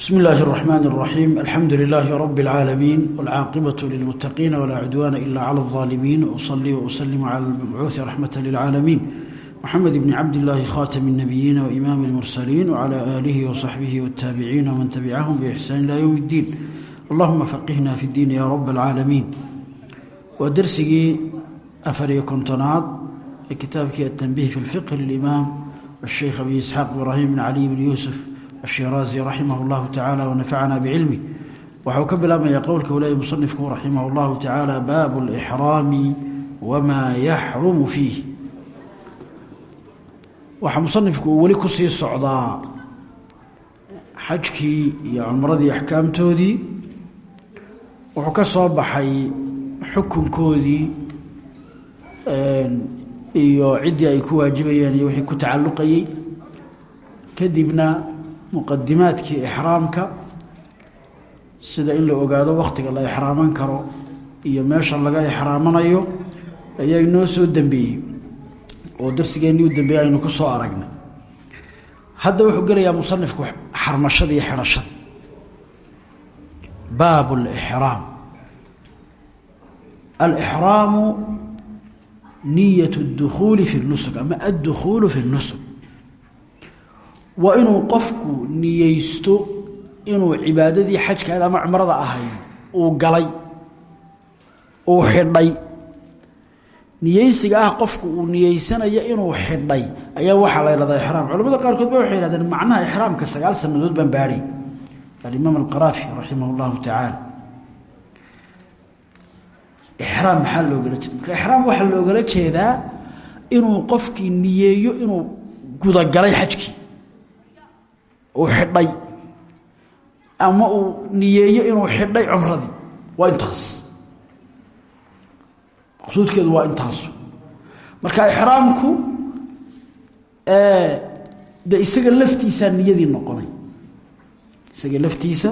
bsm اllahi الرحmn الرaxيim alxamdu لilaahi rb العaalamiin wاlcaaqibaة lilmutaqiina wlaa cudwaana ila clى الظaalimiin wصlii وsلm clى اlmabcuuثi raxmaة lilcaalamiin mxamed bn cabd اllahi khatm الnabiyiina وimaam اlmursaliin wclى aalihi وصaxbihi wالtaabiciina wman tabicahum bإxsaan ilى ywm اddiin allahuma faqihna fi اddiin ya rab اlcaalamiin waa dersigii afariyo kontonaad ee kitaabkii atanbih fi اlfiqh limaam الsheikh abi isxaaq ibrahim bn cali bn yuusuf الshiraazi raximah اllahu tacaala wanafacana bcilmi waxau ka bilaabmaya qowlka walaaya musanifku raximah اllahu tacaala baabu اlإxraami wamaa yaxrumu fiih waxaa musanifku uu weli kusii socdaa xajkii iyo cumradii axkaamtoodii wuxuu ka soo baxay xukunkoodii iyo ciddii ay ku waajibayeen iyo wixii ku tacalluqayey kadibna muqadimaadkii ixraamka sida in la ogaado wakhtiga la ixraaman karo iyo meesha laga ixraamanayo ayaa inoo soo dembeeyey oo darsigeennii u dambeeyey aynu ku soo aragnay hadda wuxuu gelayaa musanifku xarmashada iyo xidhashada baab اlixraam alixraamu niyat اdukhuuli fi اnusuk ama addukhuulu fi اnusuk waa inuu qofku niyeysto inuu cibaadadii xajkaada ama cumrada ahayd uu galay uu xidhay. Niyeysiga ah qofku uu niyeysanayo inuu xidhay ayaa waxaa la ydhahdaa ixraam. Culamada qaarkood ba waxay yhahdeen macnaha ixraamka sagaal sanadood baan baadhay alimaam alqaraafi raximah اllahu tacaala ixraam maxaa loogala jeeda marka ixraam waxaa loogala jeedaa inuu qofkii niyeeyo inuu gudagalay xajkii uu xidhay ama uu niyeeyo inuu xidhay cumradii waa intaas. Maqsuudkeedu waa intaas marka ixraamku de isaga laftiisaa niyadii noqonay. Isaga laftiisa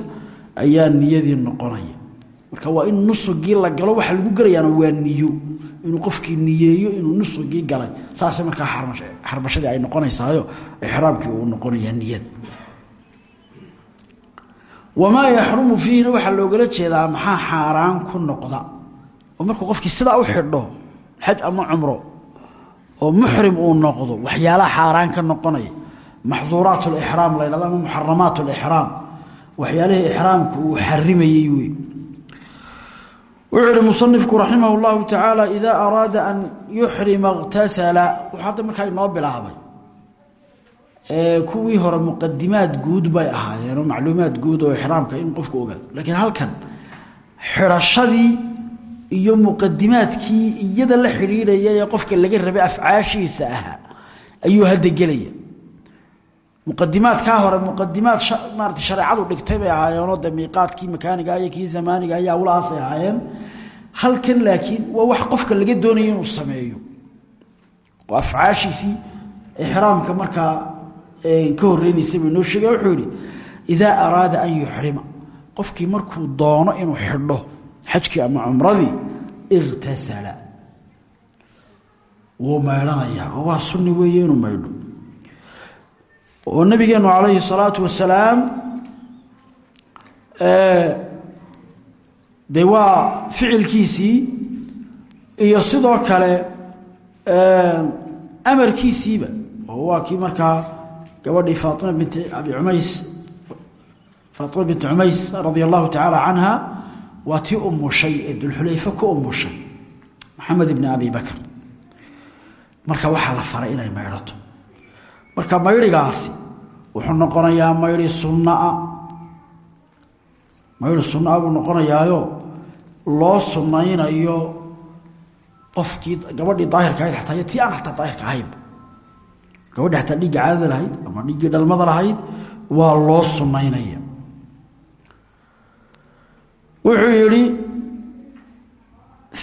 ayaa niyadii noqonaya marka waa in nusugii la galo waxaa lagu gelayaana waa niyo. Inuu qofkii niyeeyo inuu nusugii galay. Saasay markaa xarbashadii ay noqonaysaayo ixraamkii uu noqonayaa niyad wamaa yaxrumu fiihina waxaa loogala jeedaa maxaa xaaraan ku noqda? oo markuu qofkii sidaa u xidho xaj ama cumro oo muxrim uu noqdo waxyaalaha xaaraan ka noqonaya maxduuraat lixraam la ydhahdo ama muxaramaat lixraam waxyaalihii uu xarimayey wey wuxuu ihi musanifku raximah اllahu tacaala idaa an yuxrima اktasala wuxuu hadda markaa bilaabay kuwii hore muqadimaad guud bay ahaayeenoo macluumaad guud oo ixraamka in qofku ogaado. Laakiin halkan xidhashadii iyo muqadimaadkii iyada la xidhiidhaya ee qofka laga rabay afcaashiisa ahaa ayuu hadda gelaya. Muqadimaadkaa hore muqadimaad maarata shareecadu dhigtay bay ahaayeenoo de miiqaadkii makaaniga iyo kii zamaaniga iyo awlahaasay ahaayeen. Halkan laakiin waa wax qofka laga doonaya inuu sameeyo. Oo afcaashiisii ixraamka markaa ka horeynaysa buu inoo sheegay wuxuu yihi idaa araada an yuxrima qofkii markuu doono inuu xidho xajkii ama cumradii ikhtasala wuu maydhanayaa. Oo waa sunni weeye inuu maydho. Oo nabigeenu calayhi الsalaatu wasalaam de waa ficilkiisii iyo sidoo kale amarkiisiiba. Oo waa kii markaa gabadhii faatima binti abi cumays faatima binti cumays radia allahu tacaala canha waa tii umushay ee dulxulayfe ku umushay maxamed ibni abi bakr. Marka waxaa la faray inay maydhato. Marka mayrigaasi wuxuu noqonayaa mayri sunnaa. Mayri sunnaa buu noqonayaayo loo sunnaynayo qofkii gabadhii daahirka ahayd ataa iyo tii aan xataa daahirka ahaynba gabadhi xataa dhiigga caadada lahayd ama dhiiggii dhalmada lahayd waa loo sunnaynaya. Wuxuu yidhi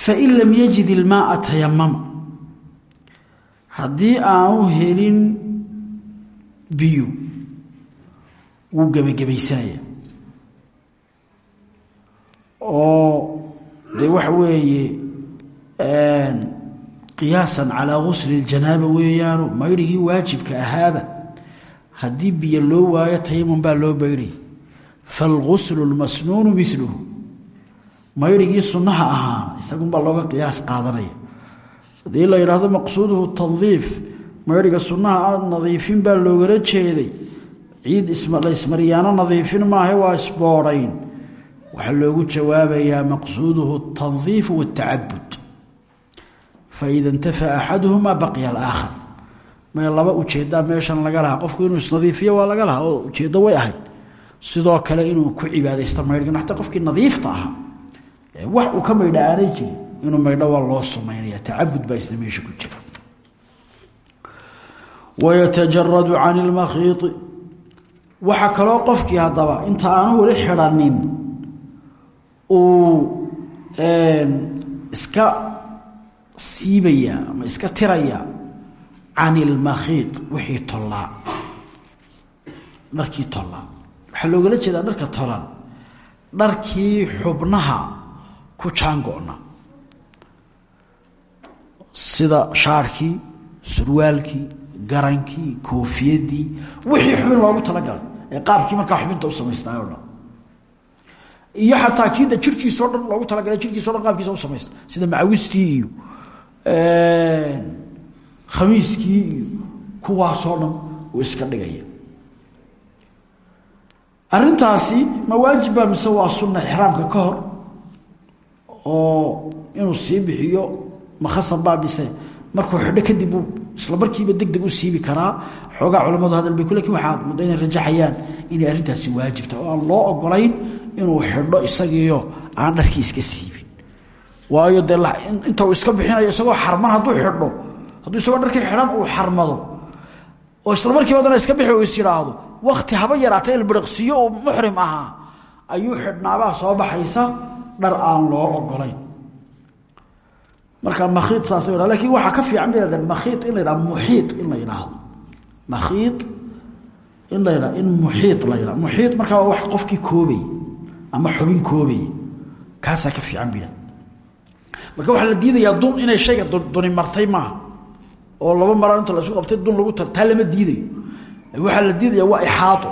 fain lam yajid ilmaaa tayamama haddii aanu helin biyo wuu gebagabaysanaya oo de waxa weeye qiyaasan calaa gusli اljanaaba weeyaano maydhigii waajibka ahaaba. Haddii biyo loo waayo tayamum baa loo maydhay falguslu lmasnuunu miluhu maydhigii sunnaha ahaana isagunbaa looga qiyaas qaadanaya. Haddii la yidhaahdo maqsuuduhu tandiif maydhiga sunnaha a nadiifin baa loogala jeeday. Ciid la ismariyaano nadiifin maaha waa isboodhayn waxaa loogu jawaabayaa maqsuuduhu tandiifu waatacabud faida intafaa axaduhumaa baqiya alaakhar mee laba u jeedaa meeshan laga lahaa qofku inuu isnadiifiyo waa laga lahaa oo ujeeddo way ahayd sidoo kale inuu ku cibaadaysta maydhgan xataa qofkii nadiifta ahaa wax uu ka maydha aanay jirin inuu maydho waa loo sumaynaya tacabud baa isna meesha ku jira wayatajaradu can ilmakhiiti waxaa kaloo qofkii haddaba inta aanu weli xidhanin siibaya ama iska tiraya. Can ilmakhiid wixii tollaa dharkii tollaa waxaa loogala jeedaa dharka tolan dharkii xubnaha ku jaango-na. Sida shaarkii surwaalkii garankii koofiyadii wixii xubin loogu talagalay. Ee qaabkii markaa xubinta u samaysnaay o dhan. Iyo xataa kiida jirkiisao dhan loogu talagalay jirkiiso dhan qaabkiisa u samaysta. Sida macawistii iyo khamiiskii iyo kuwaasoo dhan uu iska dhigaya. Arrintaasi ma waajiba mise waa sunna ixraamka ka hor? Oo inuu sii bixiyo makhasan baa mise markuu xidho kadib uu isla markiiba deg deg u siibi karaa? Xoogaa culammadu hadal bay ku laakiin waxaad muddo inay rajaxayaan inay arrintaasi waajibta oo aan loo ogolayn inuu xidho isagiiyo aan dharkii iska siibin waayo dee inta uu iska bixinayo isagoo xarman hadduu xidho hadduu isagoo dharkii xidhan uu xarmado oo isla markiiba dana iska bixi uu is yidhaahdo haba yaraata ilbiriqsiyo uu muxrim ahaa ayuu xidhnaabaa soo baxaysa dhar aan loo ogolayn marka makhiid saas laakiin waxaa ka fiican bay hahdeen makhiid in la yidhaha in la yidhaahdo. Makhiid in la yidhaha in muxiid la yidhaha. Muxiid markaa wax qofkii koobay ama xubin koobay. Kaasaa ka fiican bay marka waxaa la diidayaa dun inay shayga duni martay maaha. Oo laba mara inta la isku qabtay dun lagu taa lama diidayo. Waxaa la diidaya waa ixaato.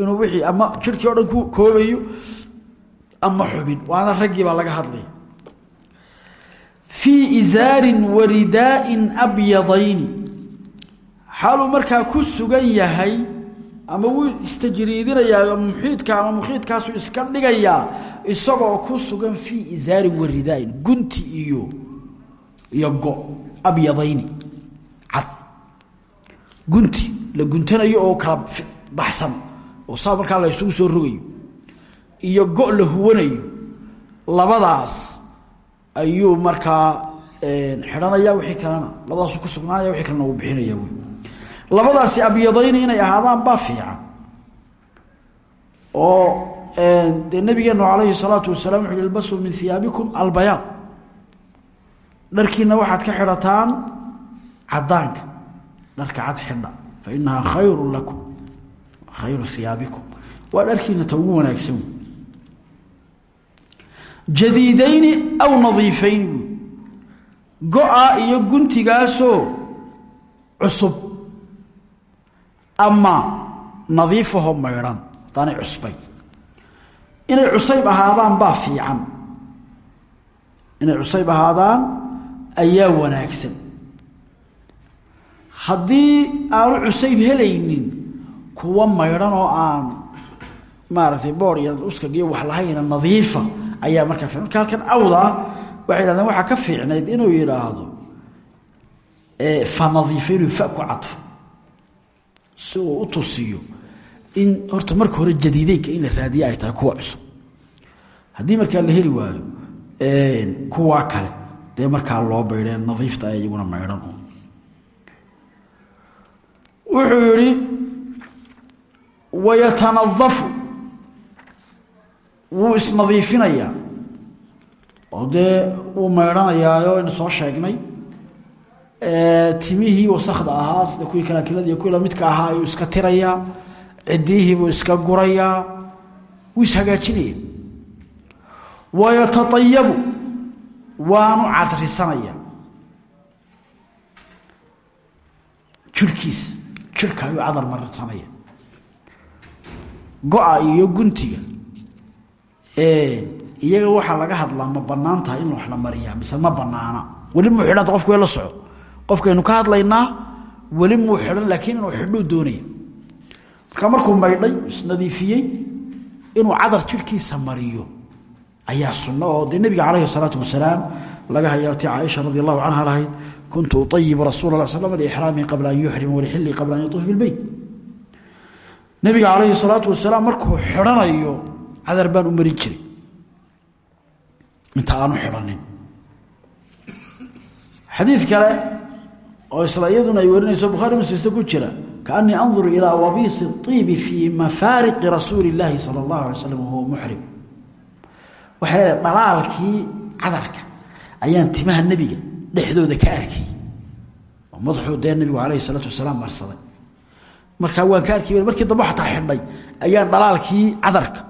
Inuu wixii ama jirhkii o dhan ku koobayo ama xubin. Waana raggii baa laga hadlaya fii isaarin wa ridaain abyadayni. Xaaluu markaa ku sugan yahay ama wuu istajriidinayaa muxiidka ama muxiidkaasu iska dhigayaa isagoo ku sugan fii isaarin wa ridaain gunti iyo iyo go abyadayni cad. Gunti la guntanayo oo kala baxsan oo saa la isugu soo rogayo iyo go la huwanayo labadaas ayuu markaa xidhanaya wixii kalena labadaasu ku sugnaanaya wixii kalena uu bixinaya wy labadaasi abyadayni inay ahaadaan baa fiican oo dee nabigeenu calayhi salaatu wasalaam wuxu ilbasuu min hiyaabikum albayaad dharkiina waxaad ka xidhataan cadaanka dharka cad xidha. Fa inahaa khayru lakum khayru hiyaabikum waa dharkiina ta ugu wanaagsan jadiidayni aw nadiifayni buui go-a iyo guntigaasoo cusub. Ama nadiifaho inay cusayb ahaadaan baa fiican. Inay cusayb ahaadaan ayaa wanaagsan. Haddii aanu cusayb helaynin kuwa maydhan oo aan maaragtay boor iyo uskag iyo wax lahayna nadiifa ayaa markaa fiican. Marka halkan awda waxay yidhahdeen waxaa ka fiicnayd inuu yidhaahdo fa nadiifa inuu fa ku cadfo. Si uu u tusiyo in horta marka hore jadiideynka in la raadiye ay tahay kuwa cusub. Haddii markaa la heli waayo kuwaa kale dee markaa loo baydheen nadiifta ay iyaguna maydhan wuxuu yihi wayatanadafu wuu isnadiifinayaa oo dee wuu maydhanayaayo aynu soo sheegnay. Timihii wasakda ahaa sida kuwii kalaakilada iyo kuwii lamidka ahaa ayuu iska tirayaa cidiihiibuu iska gurayaa. Wuu ishagaajinaya wayataayabu waanu cadrisanaya jirhkiisa jirhka ayuu cadar marsanaya. Go-a iyo guntiga. Iyaga waxaa laga hadlaa ma banaan in wax la mariyaa mise ma banaana weli muu xidhanta qofku la soco. Qofkaynu ka hadlaynaa weli muu xidhan laakiin inuu xidhuu doonaya marka markuu maydhay isnadiifiyey inuu cadar jirhkiisa mariyo. Ayaa sunno oo dee nebiga salaatu wasalaam laga hayaa ti caaisha radi allahu canha lahayd kuntu uayibu rasuula la slam lixraamihi qabla an yuxrima walixilii qabla an yatuuf bilbeyt nebiga calayhi salaatu wasalaam markuu xidhanayo cadar baan u marin jiray. Inta aanu xidhanin. Xadiid kale oo isla ay warinayso bukhaari muslimse ku jira kaanii anduru ilaa wabiisi iibi fii mafaariqi rasuuli illaahi sala allahu alay slam wahuwa muxrim waxay dhalaalkii cadarka ayaan timaha nebiga dhexdooda ka arkay. Oo madaxuu dee nebigu calayhi salaatu wasalaam marsaday. Markaa waan ka arkay markii dambe xataa xidhay ayaan dhalaalkii cadarka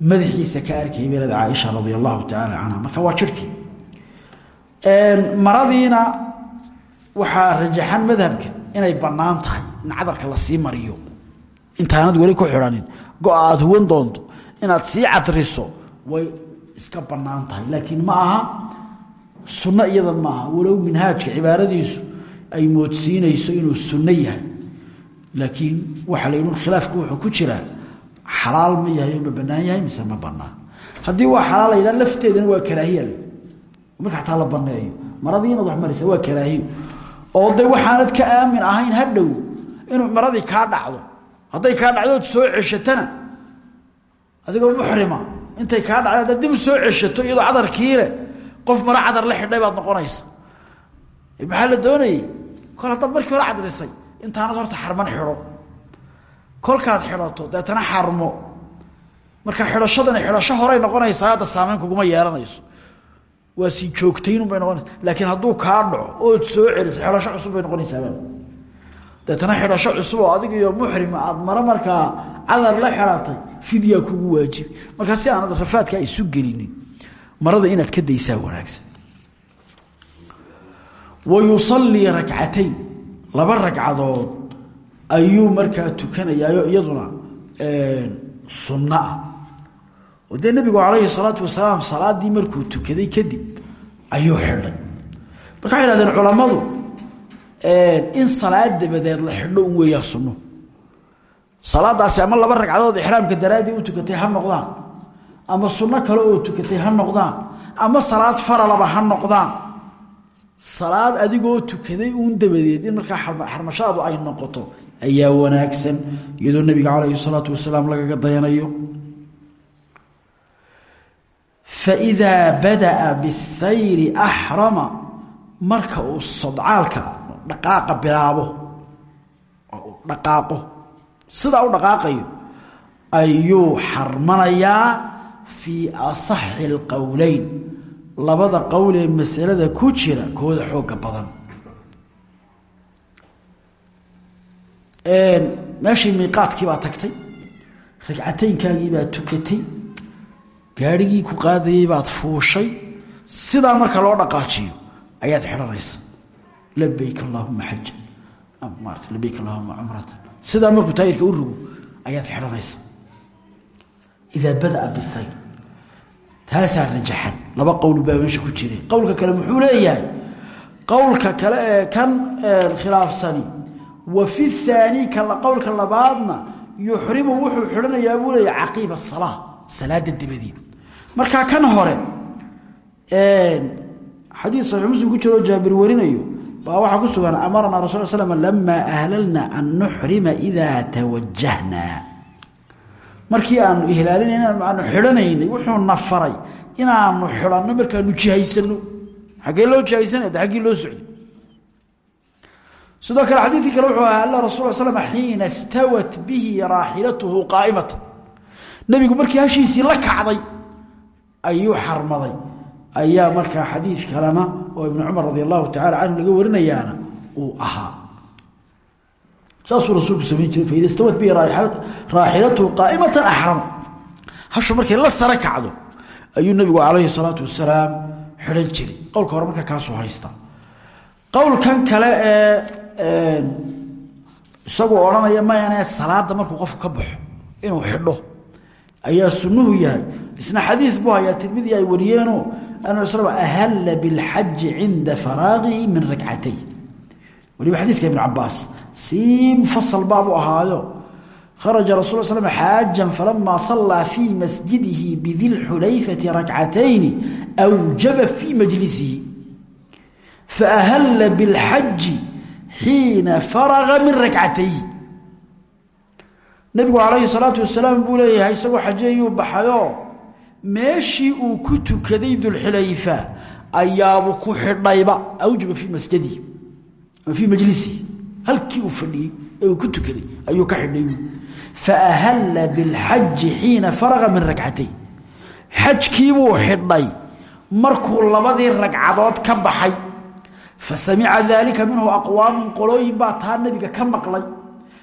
madaxiisa ka arkay bay leeda caaisha radia allahu tacaala canha marka waa inay bannaan tahay in cadarka la sii mariyo. Intaanad weli ku xidhanin go-a huwan doonto. Inaad sii cadriso way iska bannaan tahay. Laakiin ma aha sunno iyada maaha walow minhaajka cibaaradiisu ay moodsiinayso inuu sunno yahay. Laakiin waxaa la yidhi khilaafku wuxuu ku jiraa xalaal ma yahay ma bannaan yahay mise ma bannaan. Haddii waa xalaal la yidhaha lafteedana waa karaahiya marka xataa la banneeyo. Maradii wax marisa waa karaahiyo oo de waxaanad ka aamin ahayn hadhow inuu maradii kaa dhacdo. Hadday kaa dhacdood soo ceshatana adigoo muxrima intay kaa haddaad dib soo ceshato iyadoo cadarkiile qof maro cadar la xidhay baad noqonaysa. Maxaa la doonayey kol haddaad markii hore cadrisay intaanad horta xarman xidho. Kolkaad xidhato deetana xarmo. Marka xidhashadani xidhasho horay noqonaysaa hadda saameyn kuguma yeelanayso waa sii joogtaynunbay noqonaysa laakiin hadduu kaa dhaco ood soo celisa xidhasho cusub bay noqonaysaaba deetana xidhasho cusub oo adig iyo muxrima aad maro markaa cadar la xidhatay fidyaa kugu waajibi markaa si aanad rafaadka isu gelinin marada inaad ka daysaa wanaagsan. Wa yusallii rakcatayn laba ragcadood ayuu markaa tukanayaayo iyaduna sunno ah oo dee nebigu calayhi salaatu wasalaam salaadii markuu tukaday kadib ayuu xidhay. Marka waxay hahdeen culammadu in salaad dabadeed la xidho un weeyaa sunno. Salaadaasi ama laba ragcadood ixraamka daraaddii u tukatay ha noqdaan. Ama sunno kale oo tukatay ha noqdaan. Ama salaad faralaba ha noqdaan. Salaad adigoo tukaday uun dabadeed in markaa xarmashaadu ay noqoto ayaa wanaagsan iyadoo nebiga calayhi salaatu wasalaam lagaga dayanayo faidaa badaa bisayri axrama marka uu sodcaalka dhaqaaqa bilaabo dhaqaaqo sidaa u dhaqaaqayo ayuu xarmanayaa fii asaxi اlqowleyn labada qowl ee masalada ku jira kooda xooga badan meeshii miiqaadkii baa tagtay ragcataynkaagii baad tukatay gaadhigii ku qaadayey baad fuushay sidaa marka loo dhaqaajiyo ayaad xidhanaysa labayk allaahuma xaja maarata labayk allahuma cumrata sidaa markuu taayirka u rogo ayaad xidhanaysa idaa badaa bisayr taasaa rajaxan. Laba qowl baa meesha ku jire qowlka kale muxuu leeyahay qowlka kale ee kan khilaafsani wa fi haani kala qowlka labaadna yuxrimu wuxuu xidhanayaa buu leeya caqiiba asalaa salaada dabadeed markaa kan hore xadiid saxiix muslim ku jiroo jaabir warinayo baa waxaa ku sugan amaranaa rasul slm lamaa ahlalna an nuxrima idaa tawajahnaa markii aanu ihlaalinayna aanu xidhanaynay wuxuu na inaanu xidhanno markaanu jihaysano xaggee loo jihaysanay de loo socday. Sidoo kale xadiidkii kale wuxuu ahaa alla rasul slm xiina stawat bihi raaxilatuhu qaa'imata nebigu markii hashiisii la kacday ayuu xarmaday. Ayaa markaa xadiid kalena oo ibnu cumar radi allahu tacala canhu laga warinayaana uu ahaa. Saasuu rasuulku samayn jiray faida stawat bihi raaxilatuhu qaa'imatan axrama hashu markay la sare kacdo ayuu nebigu calayhi salaatu wasalaam xidhan jiray. Qowlka hore markaa kaasuu haysta. Qowlkan kale ee isagu odhanaya mayane salaada markuu qofku ka baxo inuu xidho ayaa sunuhu yahay. Isna xadiid buu hayaa tirmidi ay wariyeeno an sl ahalla bilxaji cinda faraaqihi min rakcatayn waliba xadiidka ibn cabaas sii mufasal baabuu ahaayo. Kharaja rasul sl xaajan falamaa sallaa fii masjidihi bidi lxulayfati rakcatayni awjaba fii majlisihi. Faahalla bilxaji xiina faraga min rakcatayhi nabigu calayhi salaatu wasalaam buu leeyahay isagoo xajeeyuu baxayo? Meeshii uu ku tukaday dulxilayfa ayaabu ku xidhayba. Awjaba fii masjadihi ama fii majlisihi halkii uu fadhiyey ee uu ku tukaday ayuu ka xidhay. Faahalla bilxaji xiina faraga min rakcatayn xajkiibuu xidhay. Markuu labadii ragcadood ka baxay fa samica daalika minhu aqwaamun qolooyin baa taa nabiga ka maqlay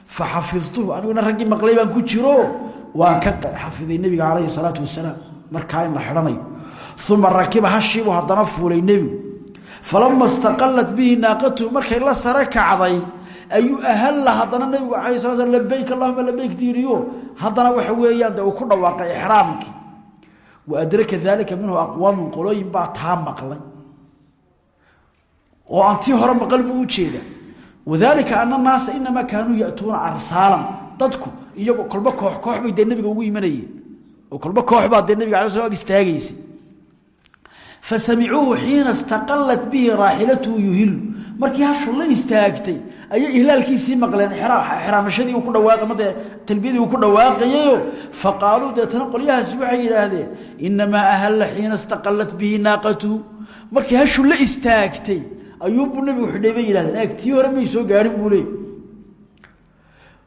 faxafidtuhu aniguna raggii maqlay baan ku jiro. Waan ka xafiday nebiga calayhi salaatu wasalaam markaa in la xidhanayo uma rakiba hashiibuu haddana fuulay nebigu. Falama istaqalat bihi naaqatuhu markay la sare kacday ayuu ahalla haddana nabigu alay sala sl labayk allahuma labayk diiriyo haddana waxa weeyaan de uu ku dhawaaqay ixraamkii. Wa adraka daalika minhu aqwaamun qolooyin baa taa maqlay. Oo aan hore maqal u jeeda wadalika ana naasa inamaa kaanuu yatuuna arsaalan. Dadku iyago kolba koox koox bay dee nabiga ugu imanayeen. Oo kolba koox baa dee nabiga ala sl ag istaagaysay fasamicuuhu xiina istaqalat bihi raaxilatuhu yuhilu markii hashu la istaagtay ayay ihlaalkiisii maqleen. Xiraamashadii ku dhawaaqmade talbiyadii uu ku dhawaaqayayo faqaaluu deetana qolyahaasi waxay yidhaahdeen inamaa ahalla xiina istaqalat bihi naaqatuhu markii hashu istaagtay ayuunbuu nabigu xidhay bay yihahdeen eeg tii hore may soo gaadhin buu leey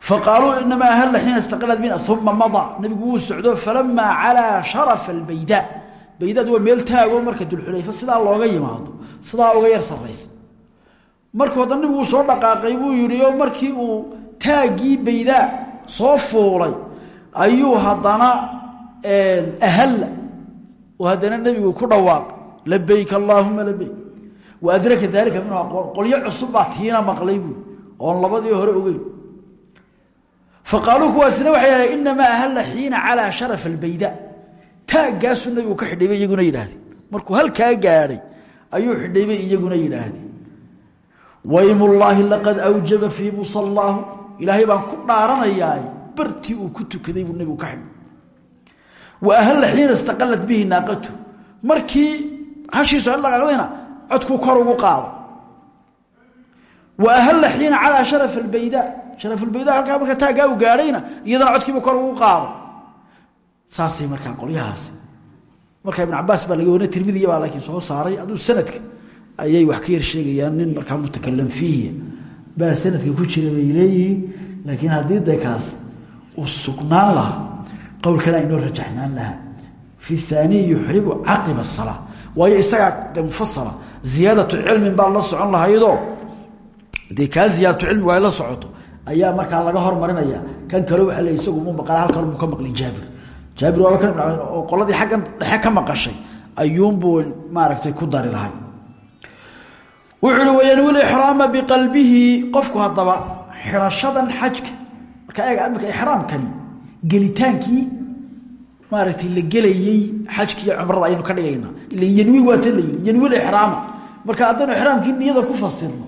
faqaaluu inamaa ahalla xiina istaqalat bihi uma mada nabigu wuu socdo falamaa calaa sharafa albayda baydaad waa meel taago marka dulxulayfa sidaa looga yimaado sidaa uga yar saraysa markuu hadda nabigu soo dhaqaaqay buu yidhi markii uu taaggii baydaa soo fuulay ayuu haddana ahalla oo haddana nebigu ku dhawaaqay labayk allaahuma labayk wa adraka daalika minhu qolyo cusub baa tiina maqlay buu oon labadii hore ogeyn. Faqaaluu kuwaasina waxay ahayd inamaa ahalla xiina calaa sharaf albayda. Taaggaasuu nabigu ka xidhay bay iyaguna yidhaahdeen markuu halkaa gaadhay ayuu xidhay bay iyaguna yidhaahdeen waymullaahi laqad awjaba fii musallaahu. Ilaahay baan ku dhaaranayaa bartii uu ku tukaday buu nabigu ka xidhay. Wa ahalla xiina istaqalat bihi naaqatu. Markii hashiisu dhaqaaqdayna codkuu kor ugu qaado. Wa ahalla xiina calaa sharaf albayda. Sharaf albayda halkaa marka taaggaa uu gaadhayna iyadana codkiibu kor ugu qaado. Saasay markaa qolyahaasi markaa ibn cabaas baa laga warina tirmidiya baa laakiin soo saaray. Aduu sanadka ayay wax ka yar sheegayaan nin markaa mutakalam fiihi. Baa sanadka ku jira bay laakiin haddii de kaas uu sugnaan lahaa qowlkana aynoo rajaxnaan lahaa. Fi haaniy yuxribu caqiba asalaa waayo isagaa de mufasala ziyaadatu cilmin baa la socon lahaydoo dee kaa ziyaadatu cilmigu la socoto ayaa markaa laga hormarinaya kan kale waa le isagu mu maqala halkan mu ka maqlin jaabir. Jaabir waaba kan oo qoladii xaggan dhexe ka maqashay. Ayuunbuu maaragtay ku dari lahay. Wuxu uhi wayanwi lixraama biqalbihi. Qofku haddaba xidhashadan xajka markaa eega imika ixraamkani gelitaankii maaragtay la gelayey xajki iyo cumrada ayaynu ka dhigaynaa. Ila yanwi waa tan la yidhi yanwi lixraama marka haddaynu ixraamkii niyada ku fasirno.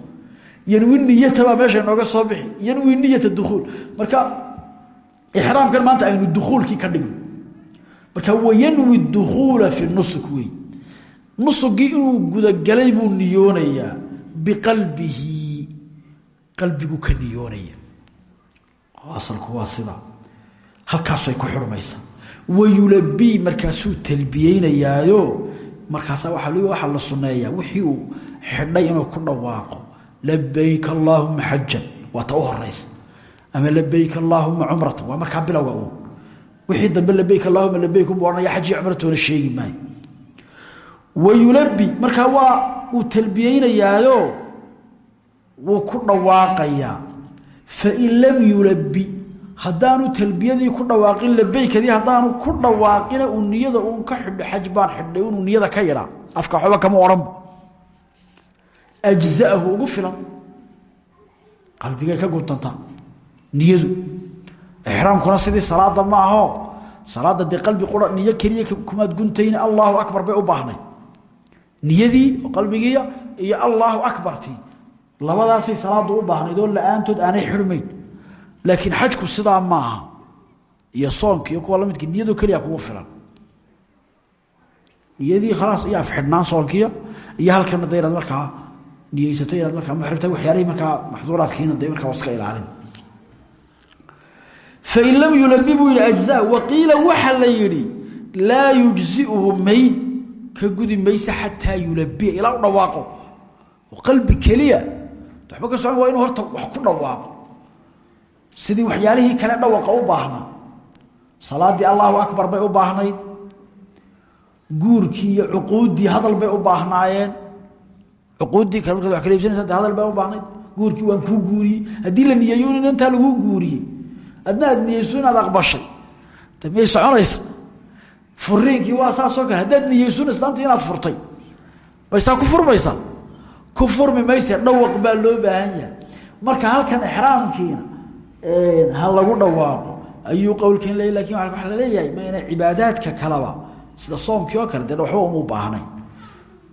Yanwi niyatabaa meesha inooga soo bixi. Yanwi niyata dukuul marka ixraamkan maanta aynu dukuulkii ka dhigno marka wayanwi dukuula fi nusuk wey. Nusugii inuu gudagalay buu niyoonayaa biqalbihi. Qalbigu ka niyoonaya asalku waa sida. Halkaasay ku xurmaysaa wayulabii markaasuu talbiyeynayaayo. Markaasaa waxaa la sunneeyaa wixii uu xidhay inuu ku dhawaaqo. Labayk allaahuma xajan waa ta u horeysa ama labayk allaahuma cumratan waa markaa bilowga wixii dambe labayk allahuma labayk bu ohanaya xajiyo cumratoona sheegi maayo. Wayulabi markaa waa uu talbiyeynayaayo wuu ku dhawaaqayaa. Fain lam yulabi haddaanu talbiyadii ku dhawaaqin labeykadii haddaanu ku dhawaaqina uu niyada uun ka xidho xaj baan xidhay niyada ka yidhaa. Afka waxba kama odhanba ajzaahu ugu filan. Ka guntantaa niyadu. Ixraamkuna sidii salaada ma aho. Salaada dee qalbi qura niyo keliya kumaad guntayni allahu akbar bay u baahnay. Niyadii oo iyo allahu akbartii. Labadaasay salaadu u baahnayd oo la'aantood aanay xirmayn laakiin xajku sidaa maaha iyo soonka iyo kuwa lamidka niyadoo keliya kugu filan. Niyadii khalaas iyo afxidhnaan soonkiya iyo halkana de markaa niyeysatay inaad markaa muxrimta waxyaalihii markaa maxduuraadkiina de markaa iska ilaalin. Fain lam yulabi buu yihi ajza waqiila waxa la yidhi laa yujziuhu may ka gudi maysa xataa yulabiya ilaa u dhawaaqo. Qalbi keliya waxba ka socon waa horta wax ku dhawaaqo sidii waxyaalihii kale dhawaqa u baahnaa salaadii allahu akbar bay u baahnayd. Guurkii iyo cuquuddii hadal bay u baahnaayeen. Cuquuddii wax kala iibsanaysa de hadal bay u baahnayd. Guurkii waan kuu guuriyey haddii la niyeeyo in intaa laguu guuriyey adna aad niyeyso inaad aqbashay. De miyay soconaysa waa saasoo kale. Haddaad niyeysun islaamtii inaad furtay. Baysaa ku furmaysaa? Ku furmi mayse dhawaq baa loo baahan yahay. Marka halkan ixraamkiina ha lagu dhawaaqo. Ayuu qowlkan leey laakiin waa la leeyahay mayna cibaadaadka kaleba sida soomkii oo kale dee waxba uma baahnayn.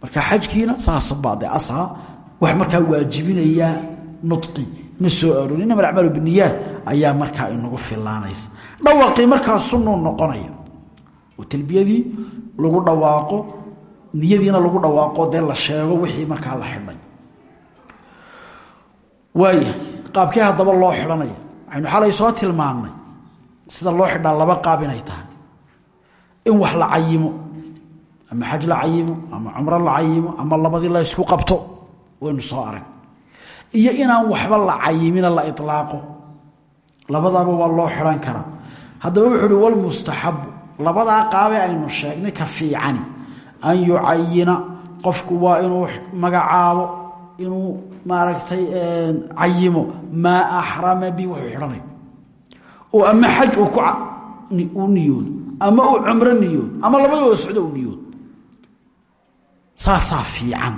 Marka xajkiina saasabaa de asha wax markaa waajibinaya nudqi ma inama alacmaalu biniyaat ayaa markaa inagu filaanaysa dhawaqii markaa sunuu noqonaya oo talbiyadii lagu dhawaaqo niyadiina lagu dhawaaqo dee la sheego wixii markaa la xidhay waaya qaabkee haddaba loo xidhanaya waxaynu xalay soo tilmaannay sida loo xidhaa laba qaab inay tahay. In wax la cayimo ama xaj la cayimo ama cumro la cayimo ama labadii la ysku qabto waynu soo arag. Iyo inaan waxba la cayimina la ilaaqo labadaaba waa loo xidhan karaa. Haddaba wuxuu uhi walmustaxabu labadaa qaabee aynu sheegnay ka fiicani. An yucayina qofku waa inuu magacaabo inuu maaragtay cayimo maa axrama bi wuxuu xidhanayo oo ama xaj uu niyoodo ama uu cumro niyoodo ama labadaba socdo u niyoodo saasaa fiican.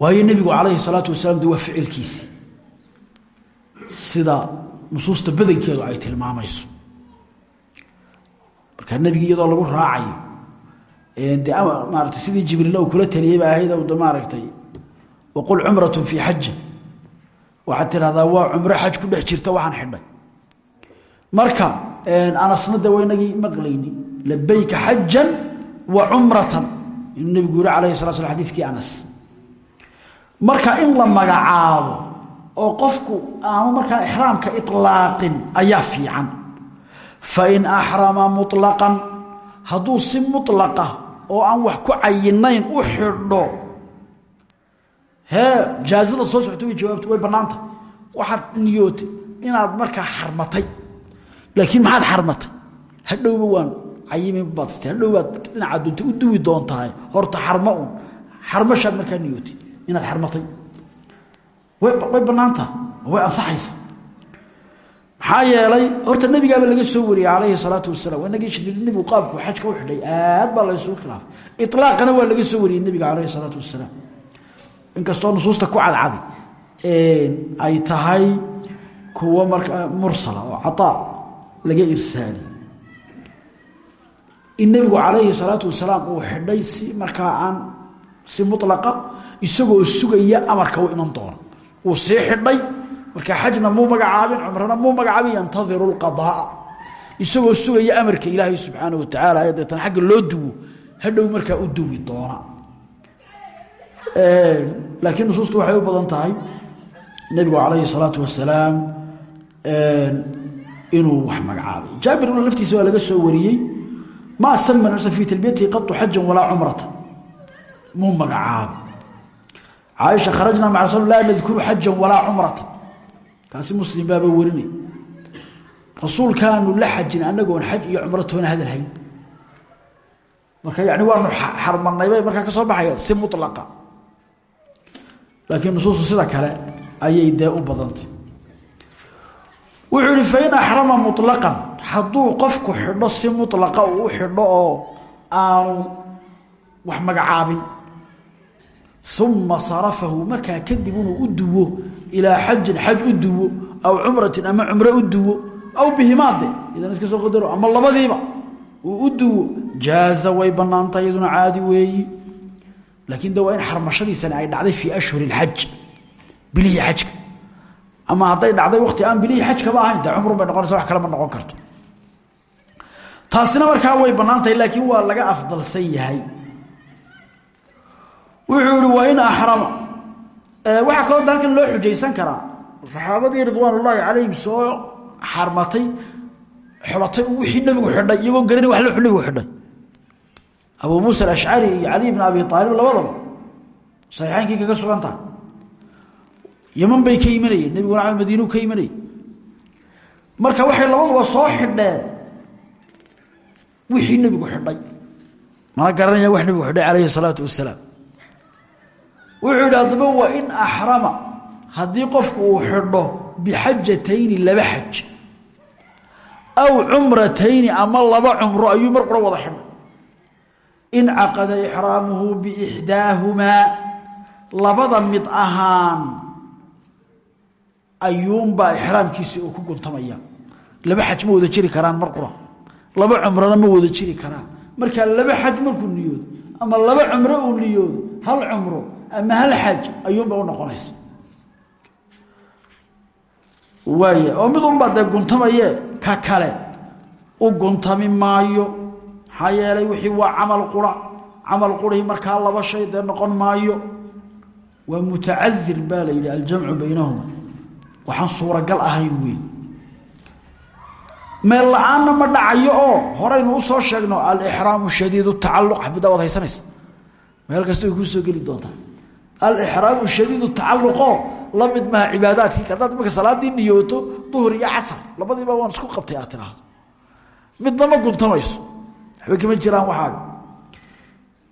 Waayo nebigu calayhi salaatu wasalaam de waa ficilkiisi. Sida nusuusta badankeedu ay tilmaamayso. Markaa nebigi iyadoo lagu raacayo de maarata sidii jibriil uu kula taliyey ba ahayd de maaragtay waqul cumratu fii xaja waxaad tidhahdaa waa cumro xaj ku dhex jirta xidhay. Marka anasna de waynagii maqlayni labayka xajan wa cumratan. Inuu nebigu yihi alayhi sala slam xadidkii anas. Marka in la magacaabo oo qofku aanu markaa ixraamka ilaaqin ayaa fiican. Fain axrama muطlaqan hadduu si muطlaqa oo aan wax ku cayinayn u xidho hee jaazada soo socota way jawaabta way bannaanta waxaad niyootay inaad markaa xarmatay. Laakiin maxaad xarmatay? Hadhowba waan cayimin badste hadhow baad dhinaca dunta u duwi doontahay. Horta xarmo un xarmashaad markaa niyootay inaad xarmatay. Way bannaantaha way ansaxaysa maxaa yeelay horta nabigaaba laga soo wariyey calayhi salaatu wasalaam. Inagii shadiid nebigu qaabku xajka u xidhay aad baa laysugu khilaafay. Ilaaqana waa laga soo wariyey nebiga calayhi salaatu wasalaam. Inkastoo nusuusta ku cadcadi ay tahay kuwo markaa mursala oo cataa laga irsaali in nebigu calayhi salaatu wasalaam uu xidhay si markaa aan si mulaqa isagoo sugaya amarka u iman doona uu sii xidhay markaa xajna muu magacaabin cumrana muu magacaabin yantadiru lqadaaa isagoo sugaya amarka ilaahay subxaana wa tacaala ee deetan xagga loo duwo hadhow markaa u duwi doona. Laakiin nusuustu waxay u badan tahay nebigu calayhi salaatu wasalaam inuu wax magacaabay. Jaabirna laftiisa waa laga soo wariyey maa sama nafsa fii talbiyatihi qatu xajan walaa cumrata. Muu magacaabay. Caaisha kharajna maca rasul laa nadkuru xajan walaa kaasi muslim baaba warinay rasuulkaanu la xajin anagoon xaj iyo cumro toona hadalhayn marka yani waanu xarmanay bay markaa ka soo baxaya si mulaqa laakiin nusuustu sida kale ayay dee u badantay. Wuxuu ihi fain axrama mulaqan hadduu qofku xidho si mulaqa uu u xidho oo aanu wax magacaabin uma sarafahu markaa kadib inuu u duwo ilaa xajin xaj u duwo aw cumratin ama cumro u duwo aw bihimaade idan iska soo qadaro ama labadiiba uu jaaza way banaantahay iyaduna caadi weeyi. Laakiin de waa in ay dhacday fii ashhuri اlxaj bilihii xajka. Ama hadday dhacday wakti aan bilihii xajkaba ahayn dee cumrun bay noqonaysa wax kale ma noqon karto. Taasina markaa way bannaan tahay waa laga afdalsan yahay. Wuxuu ihi axrama waxaa kaloo halkan loo xujaysan karaa. Saxaabadii ridwaan ullaahi calayhim soo xarmatay xolatay wixii nebigu xidhay iyagoo garanay wax lou nebigu xidhay. Abu muusa alashcari iyo cali bn abi aalib labadaba saxiixaynkii kaga sugan tahay. Yaman bay ka imanayeen nebiguna madiinu ka imanayay marka waxay labaduba soo xidheen wixii nebigu xidhay. Mana garanaya wax nebigu xidhay calayhi salaatu wasalaam wuxuu yidhi haddaba wa in axrama haddii qofku uu xidho bixajatayni laba xaj aw cumratayni ama laba cumro ayuu mar qura wada xidhay. Incaqada ixraamuhu biixdaahumaa labada mid ahaan ayuunbaa ixraamkiisi oo ku guntamaya. Laba xaj ma wada jiri karaan mar qura laba cumrona ma wada jiri karaan. Markaa laba xaj markuu niyoodo ama laba cumro uu niyoodo hal cumro ama hal xaj ayuunba u noqonaysa. Waaya oo mid unbaa dee guntamaye ka kale u guntami maayo maxaa yeelay wixii waa camal qura. Camal qurihii markaa laba shay dee noqon maayo. Waa mutacadir baa la yidhi aljamcu baynahuma. Waxaan suuragal ahayn wey meel la'aanna ma dhacayo oo horaynu u soo sheegno alixraamu shadiid tacaluq xabiddaa waad haysanaysa. Meel kasta way soo geli doontaa alixraamu shadiid tacaluqo la mid maha cibaadaadkii haddaad marka salaadii niyooto duhur iyo casar. Labadiiba waan isku qabtay aad tiraahdo midna ma guntamayso. Waxba kama jiraan waxaaga.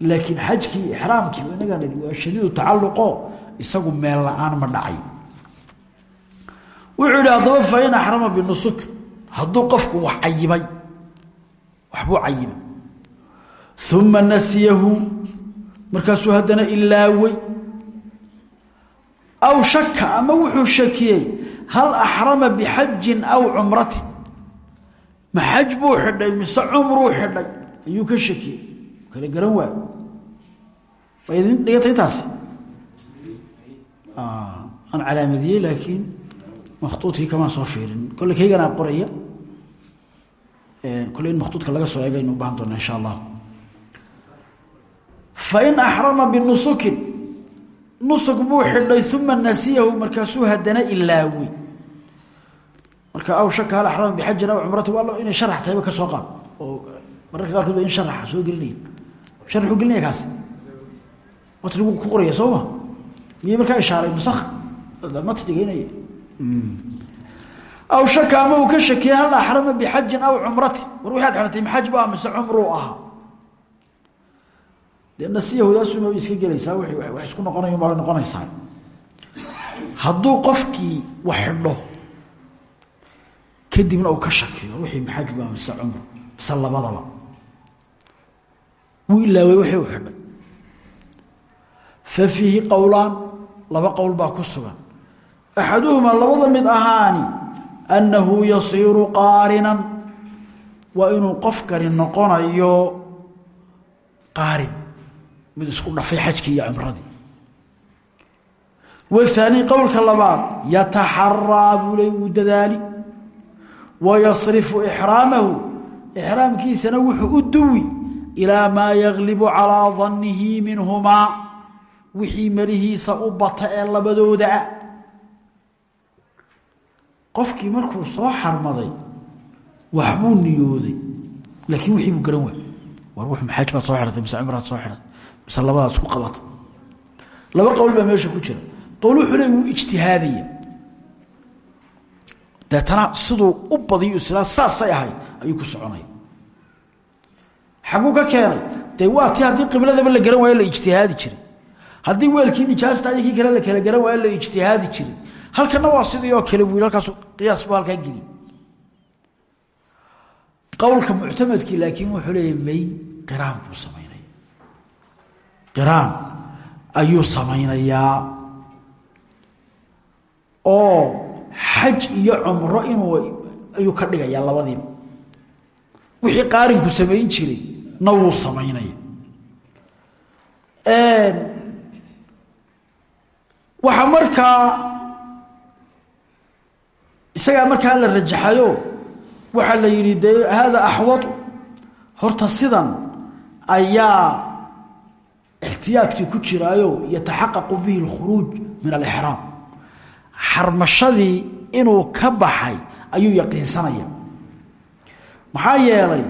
Laakiin xajkii ixraamkii inagaa nihi waa shadiidu tacaluqo isagu meel la'aan ma dhacay. Wuxuu yihi haddaba fain axrama binusuk. Hadduu qofku wax cayimay waxbuu cayimay uma nasiyahu. Markaasuu haddana ilaawey aw shaka ama wuxuu shakiyey hal axrama bixajin aw cumratin ma xaj buu xidhay mise cumruu xidhay ayuu ka shakiyey kala garan waay waa idin dhigatay taasi aan calaamadiyey laakiin makhtuudkii kamaan soo fiirin kolle kayganaa qoraya kolle in makhtuudka laga soo eega aynu ubaahan doona insha allah fain axrama binusukin nusuk buu xidhay uma nasiyahu markaasuu haddana ilaawey marka aw shaka hal axrama bixajin aw cumrati waa inay sharax tahayba ka soo qaad. Oo mararka qaarkood ba in sharaxa soo gelinaya. Sharaxuu gelinaya kaasi matnigu ku qoraya soo ma? Miyay ishaaray nusakh? Matnigeynaya aw shaka ama uu ka shakiyey hal axrama bixajin aw cumrati. War wixi ad xidhatay maxaj ba mise cumruu dee nasiyahudaasuma way iska gelaysaa wax isku noqonayo baa noqonaysaa. Hadduu qofkii wax xidho kadibna uu ka shakiyo wixii maxaj ba mise cumro mise labadaba. Wuu ilaaway wixii uu fa fiihi qowlaan laba qowl baa ku sugan. Axaduhumaa labada mid ahaani annahu yasiiru qaarinan waa inuu qofkani noqonayo qaarin mid isku dhafay xajkii iyo cumradii wahaani qowlka labaad yataxaraa buu ley wuu dadaali wayasrifu ixraamahu ixraamkiisana wuxuu u duwi ilaa maa yaglibu calaa dannihi minhumaa wixii melihiisa u bata ee labadoodaa qofkii markuu soo xarmaday waxbuu niyooday laakiin wixii buu garan waay war wuxuu maxaaj baad soo xidhatay mise soo xidhatay mise labadaad isku qabatay laba qowl baa meesha ku jira. Qowl wuxuu leey wuu ijtihaadaya deetana siduu u badiyo islaa saasay ahayd ayuu ku soconaya xaguu keenay dee waa ti haddii la garan waayo la ijtihaadi jiray. Haddii weelkii nijaasta iyo kii kale la kala garan waayo la ijtihaadi jiray. Halkana waa sidii oo kale halkaas qiyaas buu halkaa geli qowlka muctamadkii laakiin wuxuu leeyahy may qiraan buu samaynaya qiraan ayuu samaynayaa. Oo xaj iyo cumro inuu ayuu ka dhigayaa labadiiba wixii qaarinku samayn jiray na wuu samaynaya waxaa markaa isagaa markaa la rajaxayo waxaa la yidhi de haada axwadu horta sidan ayaa ixtiyaadkii ku jiraayo yataxaqaqu bihi اlkhuruuj min alixraam xarmashadii inuu ka baxay ayuu yaqiinsanaya. Maxaa yeelay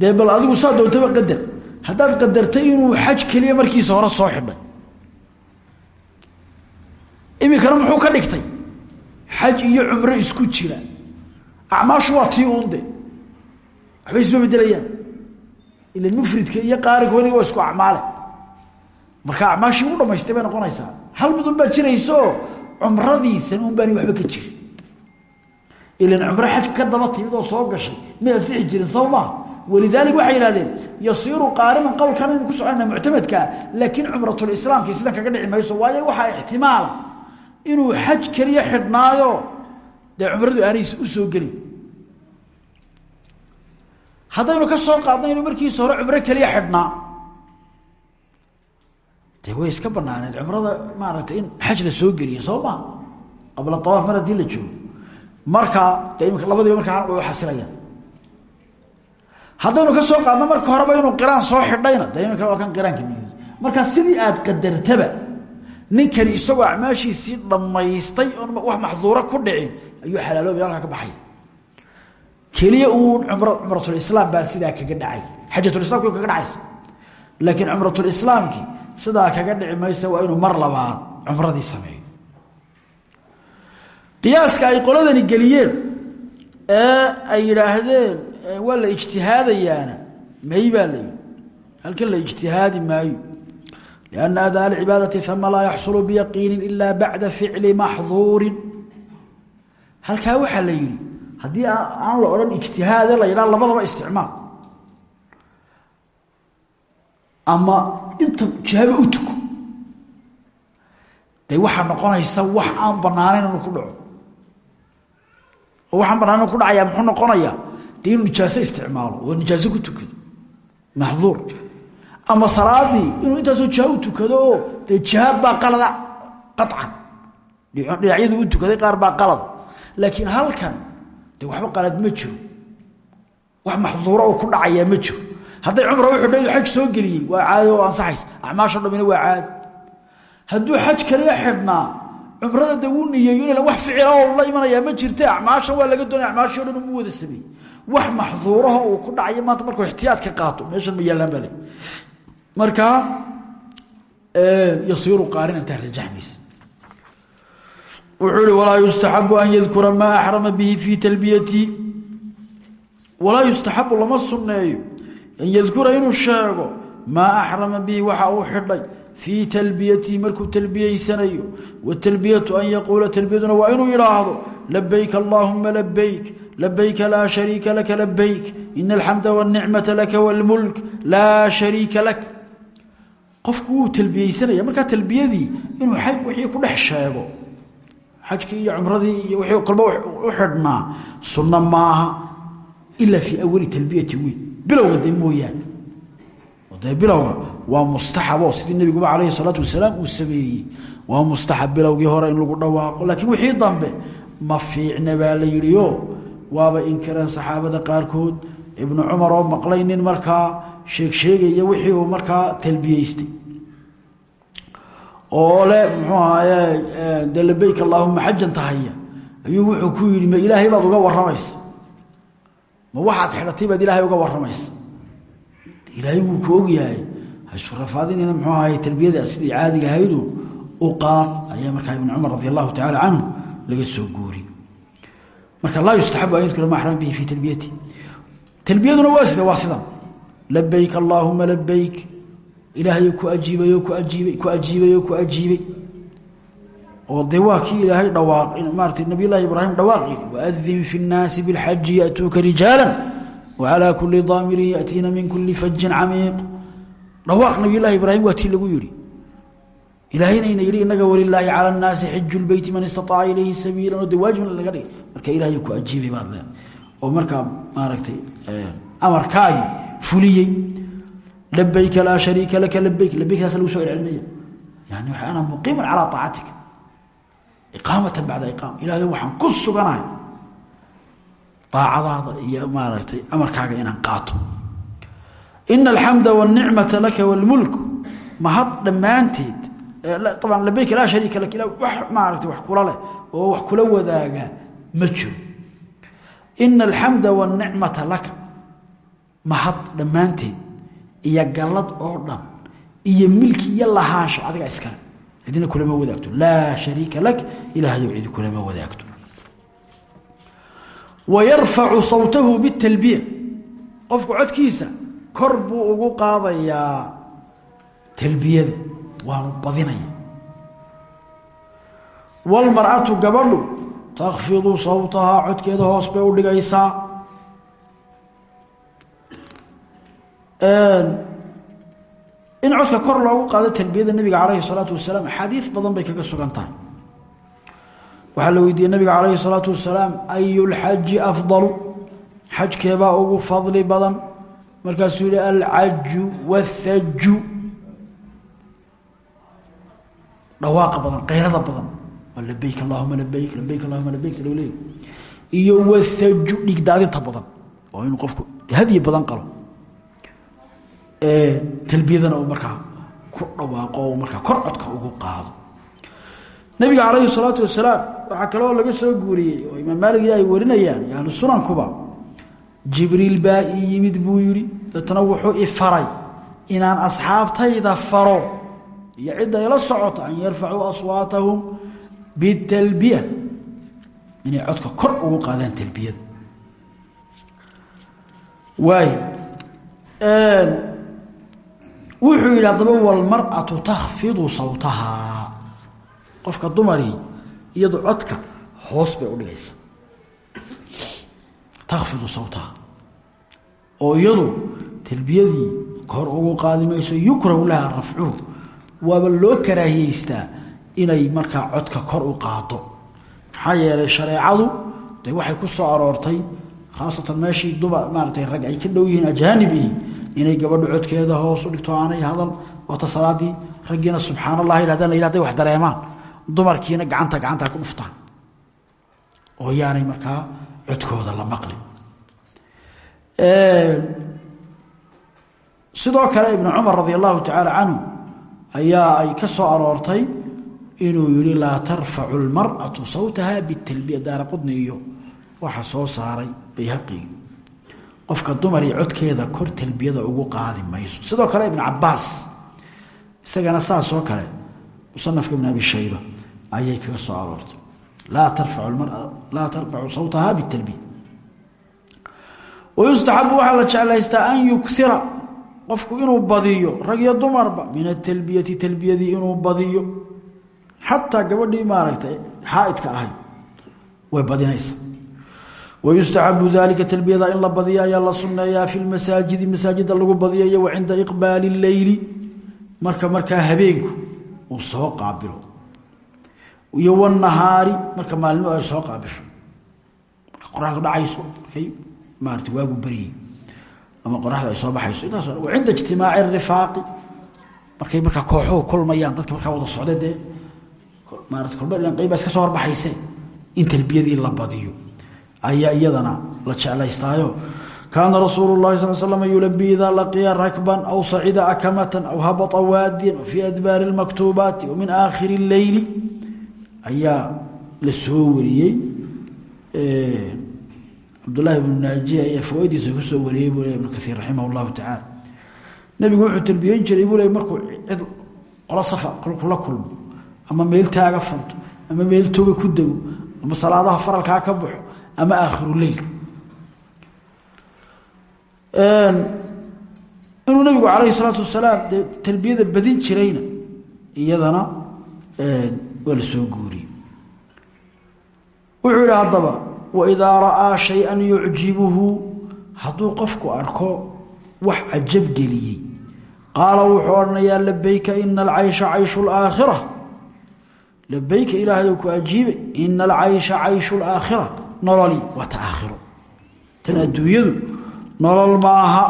dee bal adigu saa doontaba qadar. Haddaad qadartay inuu xaj keliya markiisa hore soo xidhay. Iminkana muxuu ka dhigtay? Xaj iyo cumro isku jira. Acmaashu waa tii uunde. Waxba isma bedelayaan ila mufridka iyo qaariga weliga waa isku acmaale. Marka acmaashii u dhamaystay bay noqonaysaa. Hal mid un baa jiraysaoo cumradiisan un baani waxba ka jirin. Ilan cumro xaj ka daba oo soo gashay may ansixi jirin saw maa walidaalika waxay yihahdeen yasiiru qaarinan qowlkan ku socona muctamadkaa laakiin cumratulislaamkii sidan kaga dhici mayso waayo waxaa inuu xaj keliya xidhnaayo dee cumradu aanay u soo gelin haddaynu ka soo qaadna inuu markiisa hore cumro keliya xidhnaa dee way iska banaaneen cumrada maaragtay in xaj la soo geliyo soo qabla awaaf mar haddii la joogo. Markaa de imika labadiiba markaa way uxasilayaan haddaynu ka soo qaadno marka horeba inuu qiraan soo xidhayna de imika kan qiraanka niy markaa sidii aad qadartaba ninkani isagoo acmaashiisii dhammaystay oon wax maxduuro ku dhicin ayuu xalaaloobay halkaa ka baxay keliya cumr cumratulislaam baa sidaa kaga dhacay. Xajatulislamki kaga dhacaysa. Laakiin cumratulislaamki sidaa kaga dhici waa inuu mar labaad cumradii sameeyo. Qiyaaska ay qoladani geliyeen ee ay yidhaahdeen waa la ijtihaadayaana halkan la ijtihaadi maayo. Lianna adaa alcibaadati ama laa yaxsulu biyaqiinin ila bacda ficli maxduurin. Halkaa waxaa la yidhi haddii aan la odhan ijtihaade la yidhaha labadaba isticmaal. Ama inta jihaba u tuko de waxaa noqonaysa wax aan banaanayn inuu ku dhaco. Oo waxaan banaanan ku dhacayaa muxuu noqonayaa dee inuu nijaaso isticmaalo oo nijaaso ku tukado maxduur. Ama salaadii inuu intaasoo jiha u tukado oo dee jihaad baa qalada qacan dhinacyadu u tukaday qaar baa qalada laakiin halkan de waxba qalad ma jiro. Wax maxduuro ku dhacayaa ma jiro. Hadday cumra wuxuu dha xaj soo geliyey waa caadi oo ansaxaysa. Acmaasho dhamina waa caadi. Hadduu xaj kaliya xidhnaa cumrada de wuu niyeeyo wax ficila oo la imanayaa ma jirte acmaashan waa laga doonaya acmaashii o dhan wada sameeyey. Wax maxduuraha uu ku dhacayo maanta markuu ixtiyaadka qaato meeshan ma yaallaan baa le markaa yasiiru qaarinantaa rajaxmaysa wuxuu ihi walaa yustaxabu an yadkura maa axrama bihi fii talbiyati. Walaa yustaxabu lama sunneeyo. An yadkura inuu sheego maa axrama bihi waxa uu xidhay fii talbiyatihi markuu talbiyeysanayo. Watalbiyatu an yaquula talbiyaduna waa inuu yidhaahdo labayk allaahuma labayk labayka laa shariika laka labayk ina alxamda wاlnicmata laka wاlmulk laa shariika lak. Qofku wuu talbiyeysanaya markaa talbiyadii inuu wixii ku dhex sheego xajkii iyo cumradii iyo wixii kolba u xidhnaa sunno maaha ilaa fii awali talbiyati weyn. Bilowga de mooyaane. Dee bilowga. Waa mustaxabo sidii nebiguba calayhi salaatu wasalaam uu sameeyey. Waa mustaxab bilowgii hore in lagu dhawaaqo. Laakiin wixii dambe ma fiicna baa la yidhio waaba inkireen saxaabada qaarkood. Ibnu cumar oo maqlay nin markaa sheeg sheegaya wixii uu markaa talbiyeystay oo le muxuu ahaye dee labayk allaahuma xajan tahaya ayuu wuxuu ku yidhi ma ilaahay baad uga waramaysa ma waxaad xidhatay baad ilaahay uga waramaysa ilaahay wuu ku ogyahay hashurafaadinina muxuu ahaye talbiyada sidii caadiga ahaydu u ayaa markaa ibn cumar radi allahu tacaala canhu laga soo guuri. Marka laa yustaxabu an yadkura ma axrama bihi fii talbiyati talbiyaduna waa sida waa ilaahayo ku ajiibay ku ajiibay ku ajiibay ku ajiibay oo dee ilaahay dhawaaq maarata nabiy llahi ibraahim dhawaaq yidhi waadin fi nnaasi bilxaji yatuuka rijaala wacalaa kuli daamirin yatiina min kuli fajin camiiq. Dhawaaq nabiy llahi ibraahim waa tii lagu yidhi. Ilaahayna ina yidhi inaga walilaahi cala nnaasi xiju lbeyti man istaaaca ilayhi sabiilan. Oo de laga dhigay. Marka ilahay ku ajiibay baad oo markaa maaragtay amarkaagii fuliyey labayka laa shariika laka labayk labayktaas lagu soo celcelinaya yani waa ana muqiiman calaa aacatika iqaamatan bacda iqaama ilahay waxaan ku suganahay aacadaada iyo maaragtay amarkaaga inaan qaato ina alxamda wاnicmata laka wاlmulk mahad dhammaanteed abaan labayka laa shariika lak wax maarata wax kula leh oo wax kula wadaaga ma jiro ina alxamda wاnicmata laka mahad dhammaanteed iyo gallad oo dhan iyo milki iyo lahaansho adiga iskale cidina kulama wadaagto. Laa shariika lak ilahayow cidi kulama wadaagto. Wayarfacu sawtahu bitalbiya qofku codkiisa kor buu ugu qaadayaa talbiyada waanu badinaya. Wاlmarأatu gabadhu takfidu sawtahaa codkeeda hoos bay u dhigaysaa in codka kor loogu qaado talbiyada nabiga caleyhi salaatu wasalaam axaadiis badan bay kaga sugan tahay la weydiiyey nabiga caleyhi salaatu wasalaam ayulxaji afdalu? Xajkeebaa ugu fadli badan. Markaasuu yihi alcaju wathaju dhawaaqa badan qayrada badan. Waa labeyk allahuma labeyk labeyk allahuma labeyk loo leeya iyo wathaju dhigdaadinta badan. Oo inuu qofku hadyi badan qalo talbiyadana uu markaa ku dhawaaqo markaa kor codka ugu qaado. Nabiga calayhi salaatu wasalaam waxaa laga soo guuriyey oo imaam maalig ay warinayaan iyo ahlu sunankuba jibriil baa ii yimid buu yihi deetna wuxuu i faray inaan asxaabtayda faro iyo cidda ila socoto an yarfacuu aswaatahum bitalbiya. Inay codka kor ugu qaadaan talbiyada. Waay wuxuu yidhi haddaba walmar'atu takfidu sawtahaa qofka dumarii iyadu codka hoos bay udhigaysa takfidu sawtaha. Oo iyadu talbiyadii kor ugu qaadi mayso yukrahu laha rafcuhu. Waaba loo karaahiyeystaa inay markaa codka kor u qaado maxaa yeelay shareecadu dee waxay ku soo aroortay khaasatan meeshii duba maaratay rag ay ka dhow yihiin ajaanibihi inay gabadhu codkeeda hoos u dhigto aanay hadal waata salaadii raggiina subxaan allah yidhahdaan la yidhahday wax dareemaan. Dumarkiina gacanta gacanta ku dhuftaan. Oo yaanay markaa codkooda la maqlin. Sidoo kale ibnu cumar radi allahu tacaala canhu ayaa ay ka soo aroortay inuu yihi laa tarfacu lmar'atu sawtaha bitalbiya daara qudni waxa soo saaray bayhaqigi qofka dumar iyo codkeeda kor talbiyada ugu qaadi mayso. Sidoo kale ibnu cabaas isagana saasoo kale musanafka ibn abi shayba ayay kaga soo aroortay. Laa tarfacu sawtaha bitalbiya. Wayustaxabu waxaa la jeclaystaa an yukira qofku inuu badiyo rag iyo dumarba min atalbiyati talbiyadii inuu badiyo. Xataa gabadhii maaragtay xaaidka ahayd way badinaysa wayustaxabu dalika talbiyada in la badiyo ayaa la suneeyaa fi lmasaajidi masaajida lagu badiyayo wa cinda iqbaali leyli marka markaa habeenku uu soo qaabilo iyo wnahaari marka maalimo ay soo qaabisho marka qoraxdu dhacayso markay maarata waagu beryey ama qoraxdu ay soo baxayso intaas wa cinda ijtimaaci rifaaqi markay markaa kooxuhu kulmayaan dadka markaa wada socda dee maarata kolba in talbiyadii la badiyo ayaa iyadana la jeclaystaayo. Kaana rasuul lahi sal slam yulabii idaa laqiya rakban aw sacida akamatan aw habaa waadiyan fii adbaari اlmaktuubaati min aakhiri leyli ayaa la soo wariyey. Cabdulaahi bnu naajiya ayaa fawadiisa ku soo wariyey buu le ibnu kaiir raximah اllahu wuxuu talbiyeyn jiray buu markuu cid qola safa la kulmo ama meel taaga fanto ama meel toga ku dego ama salaadaha faralkaa ka baxo ama aakhiru leyl inuu nabigu calayhi salaatu wasalaam dee talbiyada badin jirayna iyadana waa la soo guuriyey. Wuxuu yihi haddaba waidaa ra'aa shay-an yucjibuhu hadduu qofku arko wax cajab geliyey. Qaala wuxuu odhanayaa labayka ina alcaysha cayshu laakhira labayka ilaahayo ku ajiibay ina alcaysha cayshu laakhira nololi waa ta aakhiro tan adduunyadu nolol ma aha.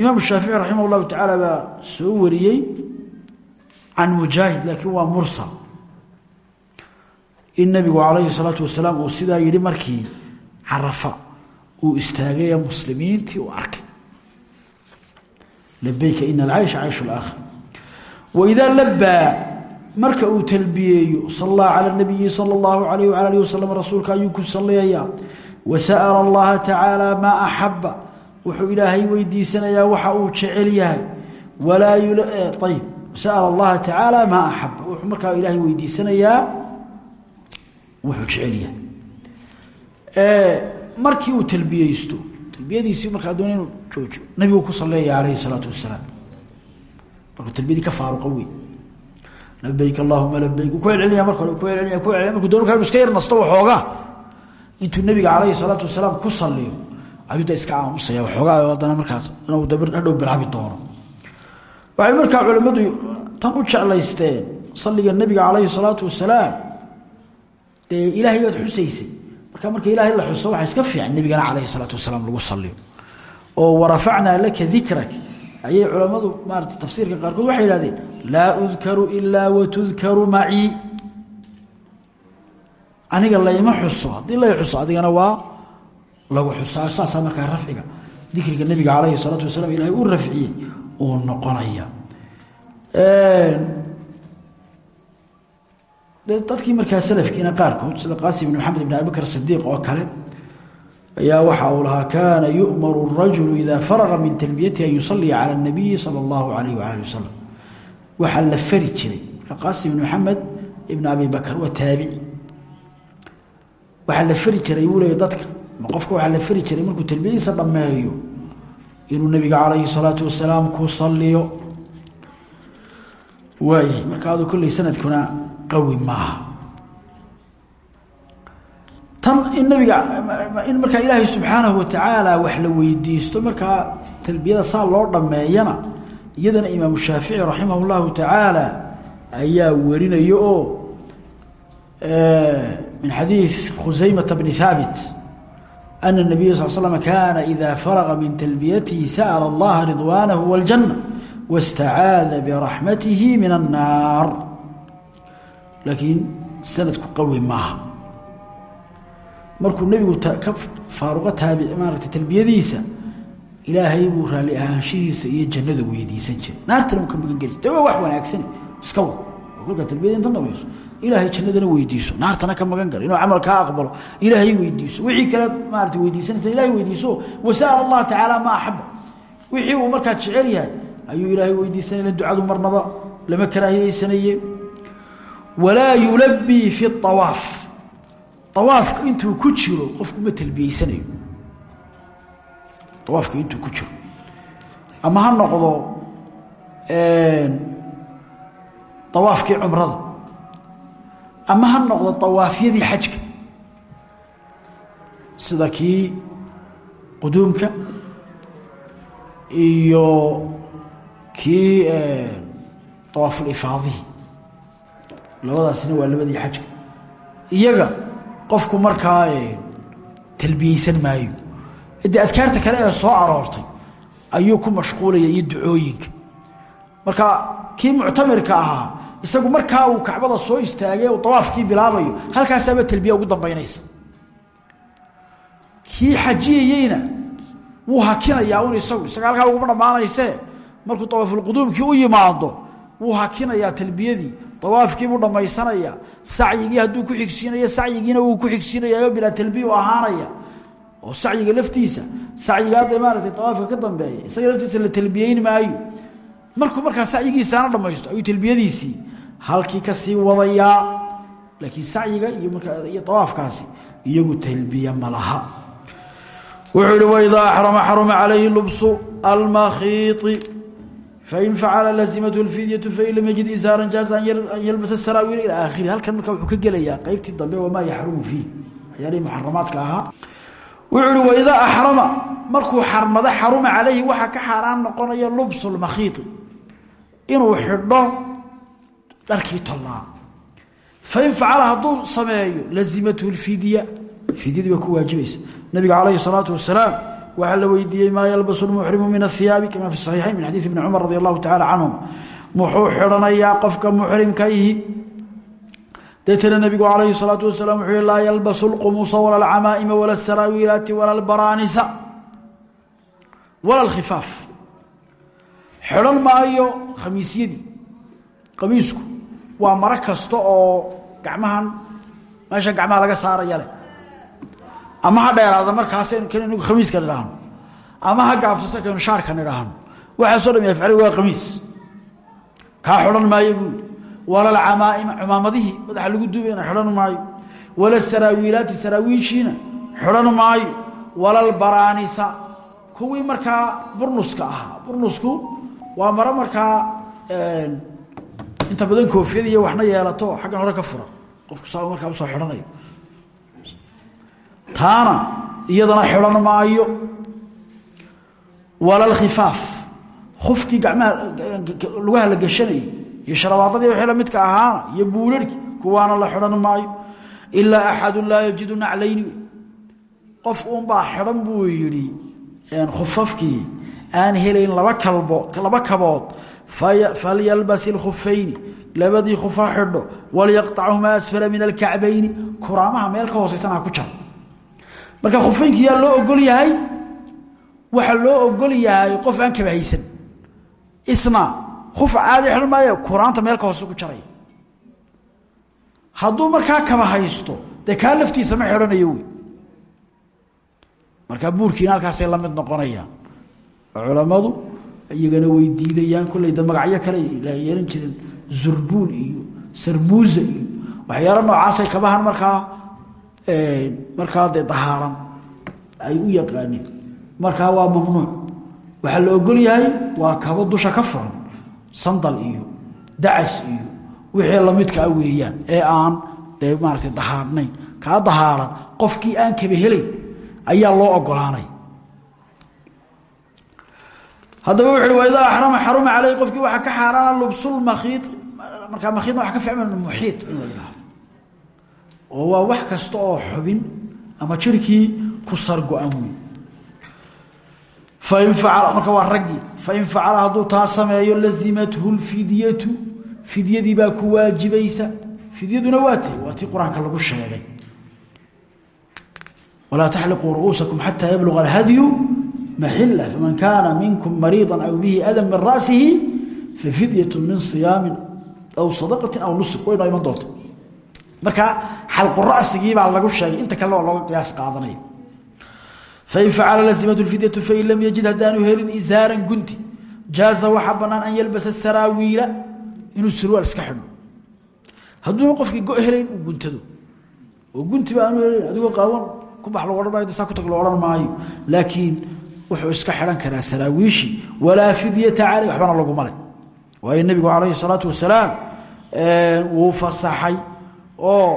Imaam shaafici raximah اllahu tacaala baa soo wariyey can mujaahid laakiin waa mursal. In nabigu calayhi salaatu wasalaam uu sidaa markii carafa uu istaagay ee muslimiintii u arkay. Labayka ina alcaysha cayshu laakhir waidaa labaa marka uu talbiyeeyo sallaa cala nabiyi sala allahu alayh wala alih wasalam rasuulka ayuu ku salliyayaa wasa'ala allaha tacaala maa axaba wuxuu ilaahay weydiisanayaa waxa uu jecel yahay. Walaa ayb sa'ala allaha tacaala maa axaba wuxuu markaa ilaahay weydiisanayaa wuxuu jecel yahay. Markii uu talbiyeysto talbiyadiisii markaa doona joojo nabigu ku saleeya alayhi salaatu wasalaam markuu talbiyadii ka faaruqa wey labayk allahuma labayk ku celcelinaya marka ku celcelinaya ku celcelinaya markuu doon iska yar nasto waxoogaa intuu nabiga calayhi salaatu wasalaam ku saliyo ayuu iska aamusaya waxoogaa haddana markaas inuu hadhow bilaabi doono. Waxay markaa culimmadu tan u jeclaysteen salliga nabiga calayhi salaatu wasalaam. Dee ilaahay baad xusaysay. Marka marka ilaahay la xuso waxaa iska fiican nabigana calayhi salaatu wasalaam lagu saliyo oo warafacnaa laka dikrak. Ayay culammadu maarata tafsiirka qaarkood waxay yihahdeen laa udkaru ilaa watudkaru macii aniga layma xuso haddii lay xuso adigana waa lagu xusaa saasaa markaa rafciga dikriga nabiga calayhi salaatu wasalaam ilahay u rafciyey uu noqonaya. Dadkii markaa salafkiina qaarkood sida qaasim ibn maxamed ibn abibakr sidiiq oo kale ayaa waxa uu lahaa kaana yu'maru rajulu ida faraga min talbiyatihi an yusalliya cala اnabiyi sala اllahu alayh waali wasalam waxaa la fari jiray. Marka qaasim ibn maxamed ibn abi bakr waa taabici waxaa la fari jiray buu leeya dadka. Qofka waxaa la fari jiray markuu talbiyadiisa dhammeeyo inuu nabiga calayhi salaatu wasalaam ku saliyo waayay marka adu kolley sanadkuna qawi maaha. Tan in nabiga in markaa ilaahay subxaanahu watacaala wax la weydiisto markaa talbiyada saa loo dhammeeyana iyadana imaamu shaafici raximah اllahu tacaala ayaa warinaya oo min xadiid khusaymata bni haabit ana الnabiya sal slm kana ida faraga min talbiyatihi sa'la اllaha ridwaanahu wاljanة waاstacaada biraxmatihi min الnaar laakiin sanadku qawi maaha markuu nebigu ka faaruqo taabi maarata talbiyadiisa ilaahay buu raalli ahaanshihiisa iyo jannada weydiisan jiray. Naartana uu ka magan geli de waa wax wanaagsan. Iska wa oo kolkaa talbiyada inta ilaahay jannadana weydiiso. Naartana ka magan galo inuu camal kaa aqbalo. Ilaahay weydiiso. Wixii kale maarata weydiisanaysa ilahay weydiiso. Wasa'ala allah tacaala maa axaba wixii uu markaa jecel yahay ayuu ilaahay weydiisanaya ducadu marnaba lama karaahiyeysanayee walaa yulabii fi awaaf awaafka intuu ku jiro qofku ma talbiyeysanayo awaafka intuu ku jiro. Ama ha noqdo awaafkii cumrada. Ama ha noqdo awaafyadii xajka. Sida kii quduumka iyo kii awaafulifaadihi labadaasina waa labadii xajka. Iyaga qofku markaa talbiyeysan maayo de adkaarta kale ee soo aroortay ayuu ku mashquulaya iyo ducooyinka. Marka kii muctamirka ahaa isagu markaa uu kacbada soo istaagay u awaafkii bilaabayo halkaasaaba talbiya ugu dambaynaysa. Kii xajiyayeyna wuu hakinayaa un isagu isaga halkaa uguma dhammaanaysee. Markuu awaafulquduumkii u yimaado wuu hakinayaa talbiyadii awaafkiibuu dhammaysanaya sacyigii hadduu ku xigsiinayo sacyigiina wuu ku xigsiinayaoo bilaa talbiya ahaanaya oo sacyiga laftiisa sacyiga hadda awaafka ka dambeeya isaga laftiisa la talbiyeyn maayo. Markuu markaa sacyigiisaana dhamaysto ayuu talbiyadiisii halkii ka sii wadayaa laakiin sacyiga iyo mariyo awaafkaasi iyagu talbiye ma laha. Wuxuu ihi waidaa axrama xaruma calayhi lubsu almakhiiti fain facala lazimathu lfidyatu fain lam yajid isaaran jaaza an yalbasa saraawiil ilaa aakhiri. Halkan markaa wuxuu ka gelayaa qeybtii dambe wamaa yaxrumu fiih. Waxyaalihii muxaramaadka ahaa wuxuu uhi waidaa axrama markuu xarmado xaruma calayhi waxaa ka xaaraan noqonaya lubsu lmakhiiti inuu xidho dharkii tollaa. Fain facala hadduu sameeyo lazimathu lfidya fidyadii baa ku waajibaysa nabiga calayhi salaatu wasalaam waxaa la weydiiyey maa yalbasu lmuxrimu min ahiyaabi kama fi saxiixayn min xadiidi bni cumar radi allahu tacala canhum. Muxuu xidhanayaa qofka muxrimka deetana nabigu calayhi salaatu wasalaam wuxuu yihi laa yalbasu lqumuusa wala alcamaa'ima wala asaraawiilaati wala albaraanisa wala alkhifaaf. Xidhan maayo khamiisyadii qamiisku waa maro kasta oo gacmahan meesha gacmaha laga saaraya leh. Ama ha dheeraada markaas kanu khamiiskan idhaahno ama ha gaabsasa kaynu shaarkan idhaahno waxaasoo dham afcali waa khamiis. Kaa xidhan maayo wala alcamaa'ima cumaamadihii madaxa lagu duubayna xidhan maayo. Wala saraawiilaati saraawiishiina xidhan maayo. Wala albaraanisa kuwii markaa burnuska ahaa. Burnusku waa maro markaa inta badan koofiyad iyo waxna yeelato xaggan hore ka fura. Qofku saa markaa u soo xidhanayo. Taana iyadana xidhan maayo. Wala lkhifaaf kufkii gamaha lugaha la gashanayay iyo sharabaadadii wixii lamidka ahaana iyo buularhki kuwaana la xidhan maayo. Ilaa axadu laa yajidu naclayni. Qof uunbaa xidhan buu yidhi khufafkii aan helayn laba kalbo laba kabood. Falyalbas ilkhufayni labadii kufa xidho. Walyaqطachumaa asfala min alkacbayni. Kuraamaha meel ka hooseysana ku jaro marka khufeynki yaa loo ogol yahay waxaa loo ogol yahay qof aan kaba haysan kuf caadi xidhan maayo kuraanta meel ka hoose ku jaraya hadduu markaa kaba haysto dee kaa laftiisa ma xidhanayo wey markaa buurkiina halkaasay la mid noqonayaan culammadu iyagana way diidayaan kolley da magacyo kale yeelan jireen zurbuul iyo sarmuusa iyo waxyaalo noocaasay kabahan markaa markaa dee dahaaran. Ay u yaqaaneen markaa waa mamnuuc. Waxaa la ogol yahay waa kabo dusha ka furan sandal iyo dacas iyo wixii lamidkaa weeyaan ee aan dee maarata dahaarnayn. Kaa dahaaran qofkii aan kaba helayn ayaa loo ogolaanay haddaba wuxu uhi waidaa axrama xaruma qofkii waxaa ka xaaraana lubsulmakhiid markaa makhiidna waa ka ficman muxiid in oo waa wax kasta oo xubin ama jirkii ku sargo-an wey fain facala marka waa raggii fain facala hadduu taa sameeyo lazimathu lfidyatu fidyadii baa ku waajibaysa fidyaduna waa ti waa tii qur'aanka lagu sheegay. walaa taxliquu ru'uusakum xataa yabluga alhadyu maxila faman kaana minkum mariiضa aw bihi adan min ra'sihi fafidyat min صiyaamin aw sadaqati aw nusuk way noo iman doonta marka xalqu ra'sigii baa lagu sheegay inta kale oo looga qiyaas qaadanaya fain facala lazimat fidyatu fain lam yajid haddaanu helin isaaran gunti jaaza waxaa banaan an yalbasa saraawiila inuu surwaal iska xidho hadduuna qofkii go helayn uu guntado oo guntiba aanu helin adigoo qaawan ku bax lagu odhan maayo saa ku tag lo odhan maayo laakiin wuxuu iska xidhan karaa saraawiishii walaa fidyata caleyh waxbana laguma leh waayo nebigu calayhi salaatu wasalaam wuu fasaxay oo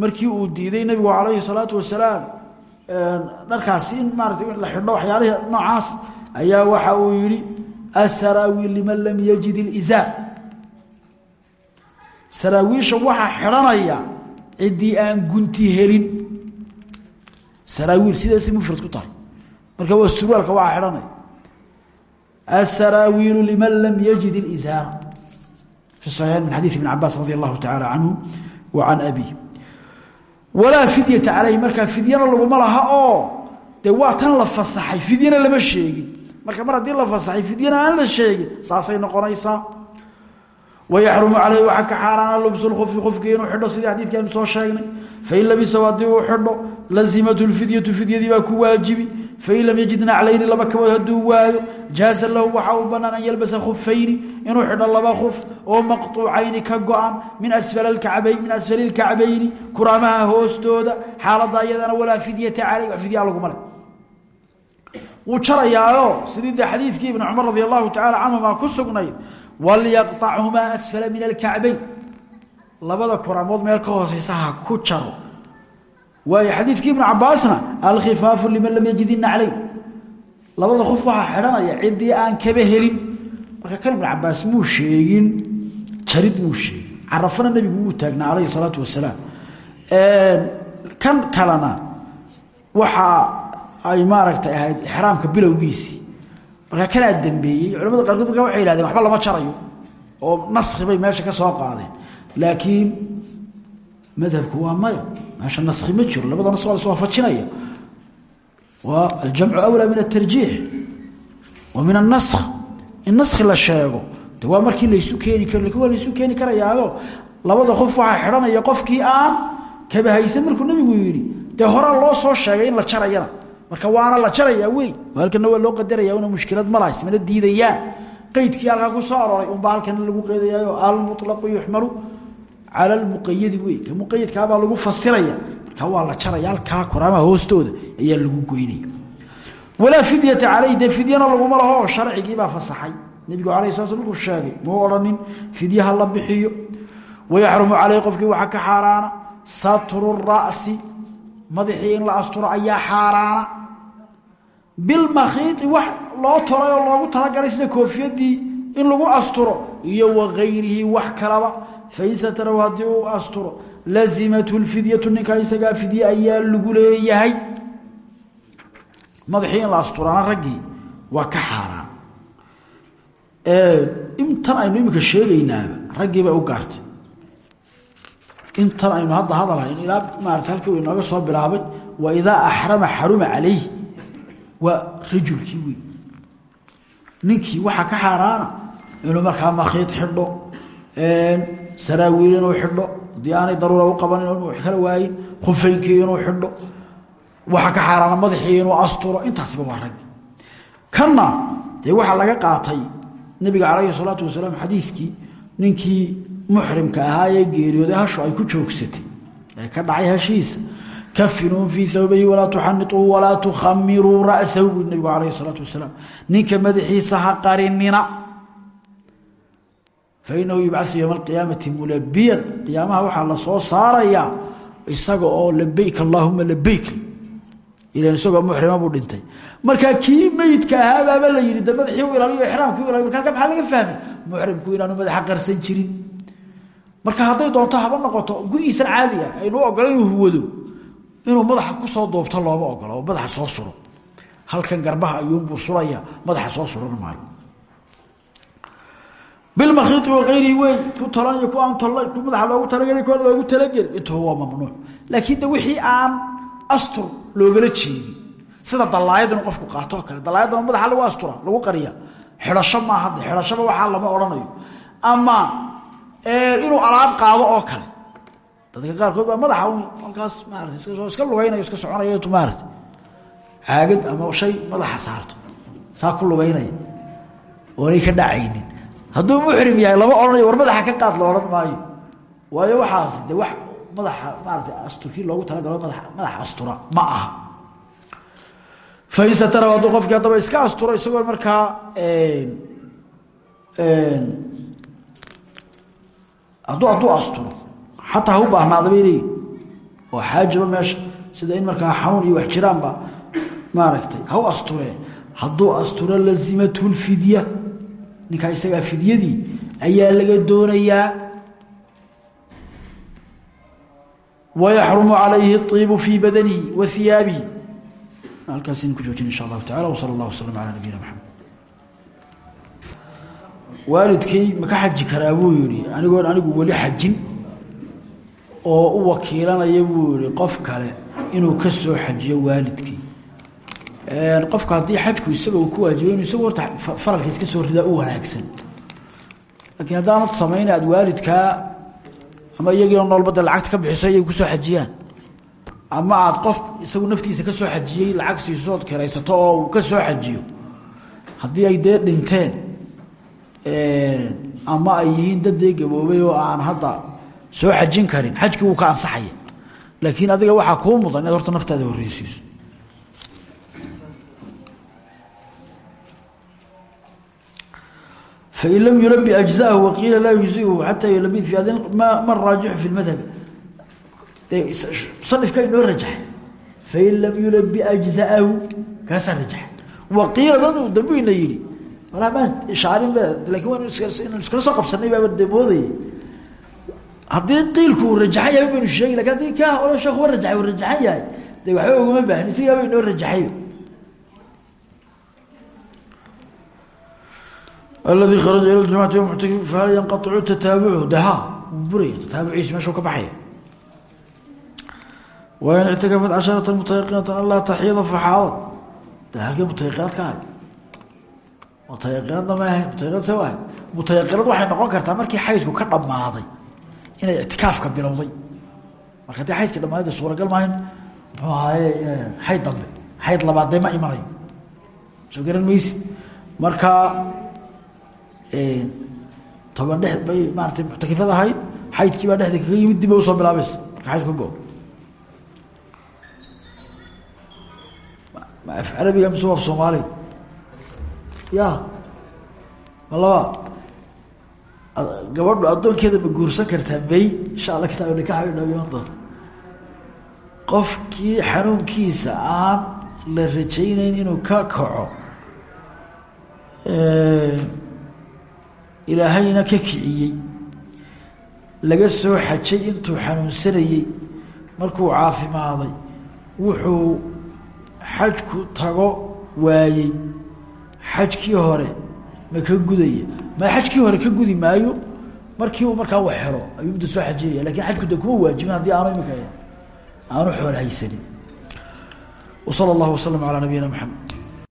markii uu diiday nebigu calayhi salaatu wasalaam dharkaasi in maarata la xidho waxyaalihii noocaas ayaa waxa uu yihi asaraawiil liman lam yajid ilizaar saraawiisha waxaa xidhanaya ciddii aan gunti helin. Saraawiil sidaasay mufrad ku tahay. Marka waa surwaalka waxaa xidhanaya. Asaraawiilu liman lam yajid ilizaara fi saxiixayn min ibn cabaas radi allahu tacaala wa can abi walaa fidyata caleyhi markaa fidyana laguma laha oo dee waa tan la fasaxay fidyana lama sheegin. Marka mar haddii la fasaxay fidyana aan la sheegin saasay noqonaysaa. Wayaxrumu caleyhi waxaa ka xaaraana lubsu lkufi kufkii inuu xidho sidii xadiidkii aynu soo sheegnay. Fain labisahu haddii uu xidho lazimathu lfidyatu fidyadii baa ku waajibi fain lam yajid naclayni laba kabood hadduu waayo jaaza lahu waxa uu banaan an yalbasa khufayni inuu xidho laba kuf oo maqtuucayni ka go-an min asfali min asfali lkacbayni kuraamaha hoostooda xaalada iyadana walaa fidyata wax fidyaa laguma le wuu jarayaayo sidii dee xadiidkii ibni cumar radi allahu tacaala canhuma ku sugnayd walyaqطachumaa asfala min alkacbayn labada kuraamood meel ka hooseysa ha ku jaro waayo xadiidkii ibnu cabaasna alkhifaafu liman lam yajid inaclayn labada qof waxaa xidhanaya ciddii aan kaba helin. Marka kan ibnu cabaas muu sheegin jarid muu sheegin. Carafana nebigu wuu taagnaa calayhi salaatu wasalaam kan kalena waxa ay maaragtay ahayd ixraamka bilowgiisii. Marka kanaa dambeeyey culamada qaarkood markaa waxay yihahdeen waxba lama jarayo. Oo naskhi meesha ka soo qaadeen. Laakiin madhabku waa maya meesha naskhi ma jiro labada nas waa la iswaafajinaya waa aljamcu awlaa min atarjiix wa min annaskh. In naskhi la sheego de waa markii laysu keeni karo laakiin waa laysu keeni karayaayo labada qof waxaa xidhanaya qofkii aan kaba haysan markuu nabigu yidhi. Dee horaa loo soo sheegay in la jarayana. Marka waana la jarayaa wey halkana waa loo qadaraya una mushkilad malahays mana diidayaan. Qeydkii halkaa ku soo arooray unbaa halkana lagu qeydayaayo almuطlaqu yuxmalu cala lmuqayadi wey ka muqayadkaabaa lagu fasiraya marka waa la jaraya halkaa koraamaha hoostooda ayaa lagu goynaya walaa fidyata caleyh dee fidyana laguma laho sharcigiibaa fasaxay nebigu alay sla sl markuu sheegay muu odhanin fidyaha la bixiyo wayaxrumu caleyh qofkii waxaa ka xaaraana satru ra'si madaxii in la asturo ayaa xaaraana bilmakhiiti wax loo tolay oo loogu talagalay sida koofiyadii in lagu asturo iyo wagayrihi wax kalaba fain sataraw haddii uu asturo lazimathu lfidyatu ninkaa isagaa fidye ayaa lagu leeyahay la asturaana raggii waa ka xaaraan intan aynu imika sheegaynaaba raggii bay u gaartay intan aynu hadda hadalhayn ilaa maarata halkii inooga soo bilaabay wa idaa axrama xaruma calayh waa rajulkii wey ninkii waxaa ka xaaraana inuu markaa makhiid xidho saraawiil inuu xidho haddii aanay daruura u qaban wax kala waayin khufaynkii inuu xidho waxaa ka xaaraana madaxii inuu asturo intaasiba waa raggi kanna dee waxaa laga qaatay nabiga calayhi salaatu wasalaam xadiidkii ninkii muxrimka ahaa ee geeriyooday hashu ay ku joogsatay ee ka dhacay hashiisa kafinuu fii thawbayhi walaa tuxanituu walaa tukhamiruu ra'sahu bui calayhi salaatu wasalaam ninka madaxiisa ha qarinina fainahu yubcasu yowma alqiyaamati mulabiyan qiyaamaha waxaa la soo saarayaa isaga oo labeyk allaahuma labeyk ilan isagoo muxrima buu dhintay markaa kii meydka ahaabaaba la yidhi de madaxii u ilaaliyo ixraamkii u ilaaliyo marka halka maxaa laga fahmay muxrimku inaanu madaxa qarsan jirin marka hadday doonto haba noqoto gu-iisan caadi ah aynu ogola inuu huwado inuu madaxa ku soo doobto looma ogolo oo madaxa soo suro halkan bilmakhiiti wakayrihi wey ku tolan iyo ku aan tolla ku madaxa loogu talagelay ku aan loogu talagelin intuba waa mamnuuc. Laakiin de wixii aan astur loogala jeedin sida dalaayad inuu qofku qaato oo kale dalaayadama madaxa lagu astura lagu qariya xidhasho maaha de xidhashaba waxaa lama odhanayo. Ama inuu alaab qaado oo kale dadka qaarkood baa madaxa halkaas maarata iska lugaynayo iska soconayo intu maarata ama shay madaxa saarto saa ku lugaynaya ka dhacaynin hadduu muxrim yahay lama odhanayo war madaxa ka qaad la maayo. Waayo waxaas de wax madaxa maarata asturkii loogu talagalo mada madaxa astura ma aha. Fain satarahu hadduu qofkii haddaba iska asturo isagoo markaa hadduu hadduu asturo. Xataa ha u baahnaada bay leeyihiin oo xaajaba meesha sida in markaa xanuun iyo wax jiraanba maaragtay ha u asturee hadduu asturo lazimathu lfidya ninkaa isagaa fidyadii ayaa laga doonayaa. wayaxrumu calayhi اطiibu fii badanihi wa hiyaabihi halkaasaynu ku joojin insha allahu tacala wsala allah waslama calaa nabiyina maxamed waalidkay ma ka xaji karaa buu yihi anigoon anigu weli xajin oo u wakiilanaya buu yihi qof kale inuu ka soo xajiyo qofka haddii xajku isaga uu ku waajiba inu isagu horta faralka iska soo ridaa u wanaagsan. Laakiin haddaanad samayna aad waalidkaa ama iyagiio noolba de lacagta ka bixiso iyay ku soo xajiyaan. Ama aad qof isagu naftiisa ka soo xajiyey lacag siisood kiraysato oo ka soo xajiyo. Haddii ay dee dhinteen ama ay yihiin daddee gaboobay oo aan hadda soo xajin karin xajkii wuu ka ansaxaya. Laakiin adiga waxaa kuu mudan inaad horta naftaada horreysiiso fain lam yulabi ajزahu waqiila laa yujzihu xataa yulabi fi ma raajixu fi madhabi musanifka inoo rajaxay fain lam yulabi ajzaahu kaasaa rajaxay waqiila dadu dambuyna yidhi malaa maan ishaarin ba laakiin waan iskula soo qabsanay baaba de moodayay haddii qiilku uu rajaxan yahay baynu sheegi laakiin haddii kaa hore sheekhu wa rajaxay uu rajaxan yahay dee waxba uguma baahni sigaaba inoo rajaxay aladi kharaja ila jumacati yom muctakif fahal yanqaicu tataabuchu de ha wuu buraya tataabuciisi meeshuu ka baxaya wain ictikafat casharata mutayaqiinatan an laa taxiida faxaadad de halkee mutayaqiinaad ka hay mutayaqiinadna ma ahayn mutayaqiinad se ahay mutayaqiinad waxay noqon kartaa markii xaydku ka dhammaaday inay ictikaafka bilowday marka haddii xaydka dhamaaday de suuragal maahayn muxuu ahaaye xayd dambe xayd labaad dee ma imanayo toban dhe bay maarata muctakifad ahayd. Xaydkii baa dhexda kaga yimid dib bay u soo bilaabaysa marka xaydku ka go. Ma af carabiga mise af soomaaliga ya ma gabadhu addoonkeeda ma guursan kartaa may insha alla kitaab nikax inoo iman doona qofkii xanuunkiisa aan la rajayneyn inuu ka kaco ilaahayna ka kiciyey. Laga soo xajay intuu xanuunsanayey markuu caafimaaday wuxuu xajku tago waayey. Xajkii hore ma ka gudaya ma xajkii hore ka gudi maayo? Markii uu markaa wax helo ayuu mudda soo xajinaya laakiin xajku de kuma waajibin haddii aanu imika aanu xool haysanin. Wa sala allahu wasalam calaa nabiyina maxamed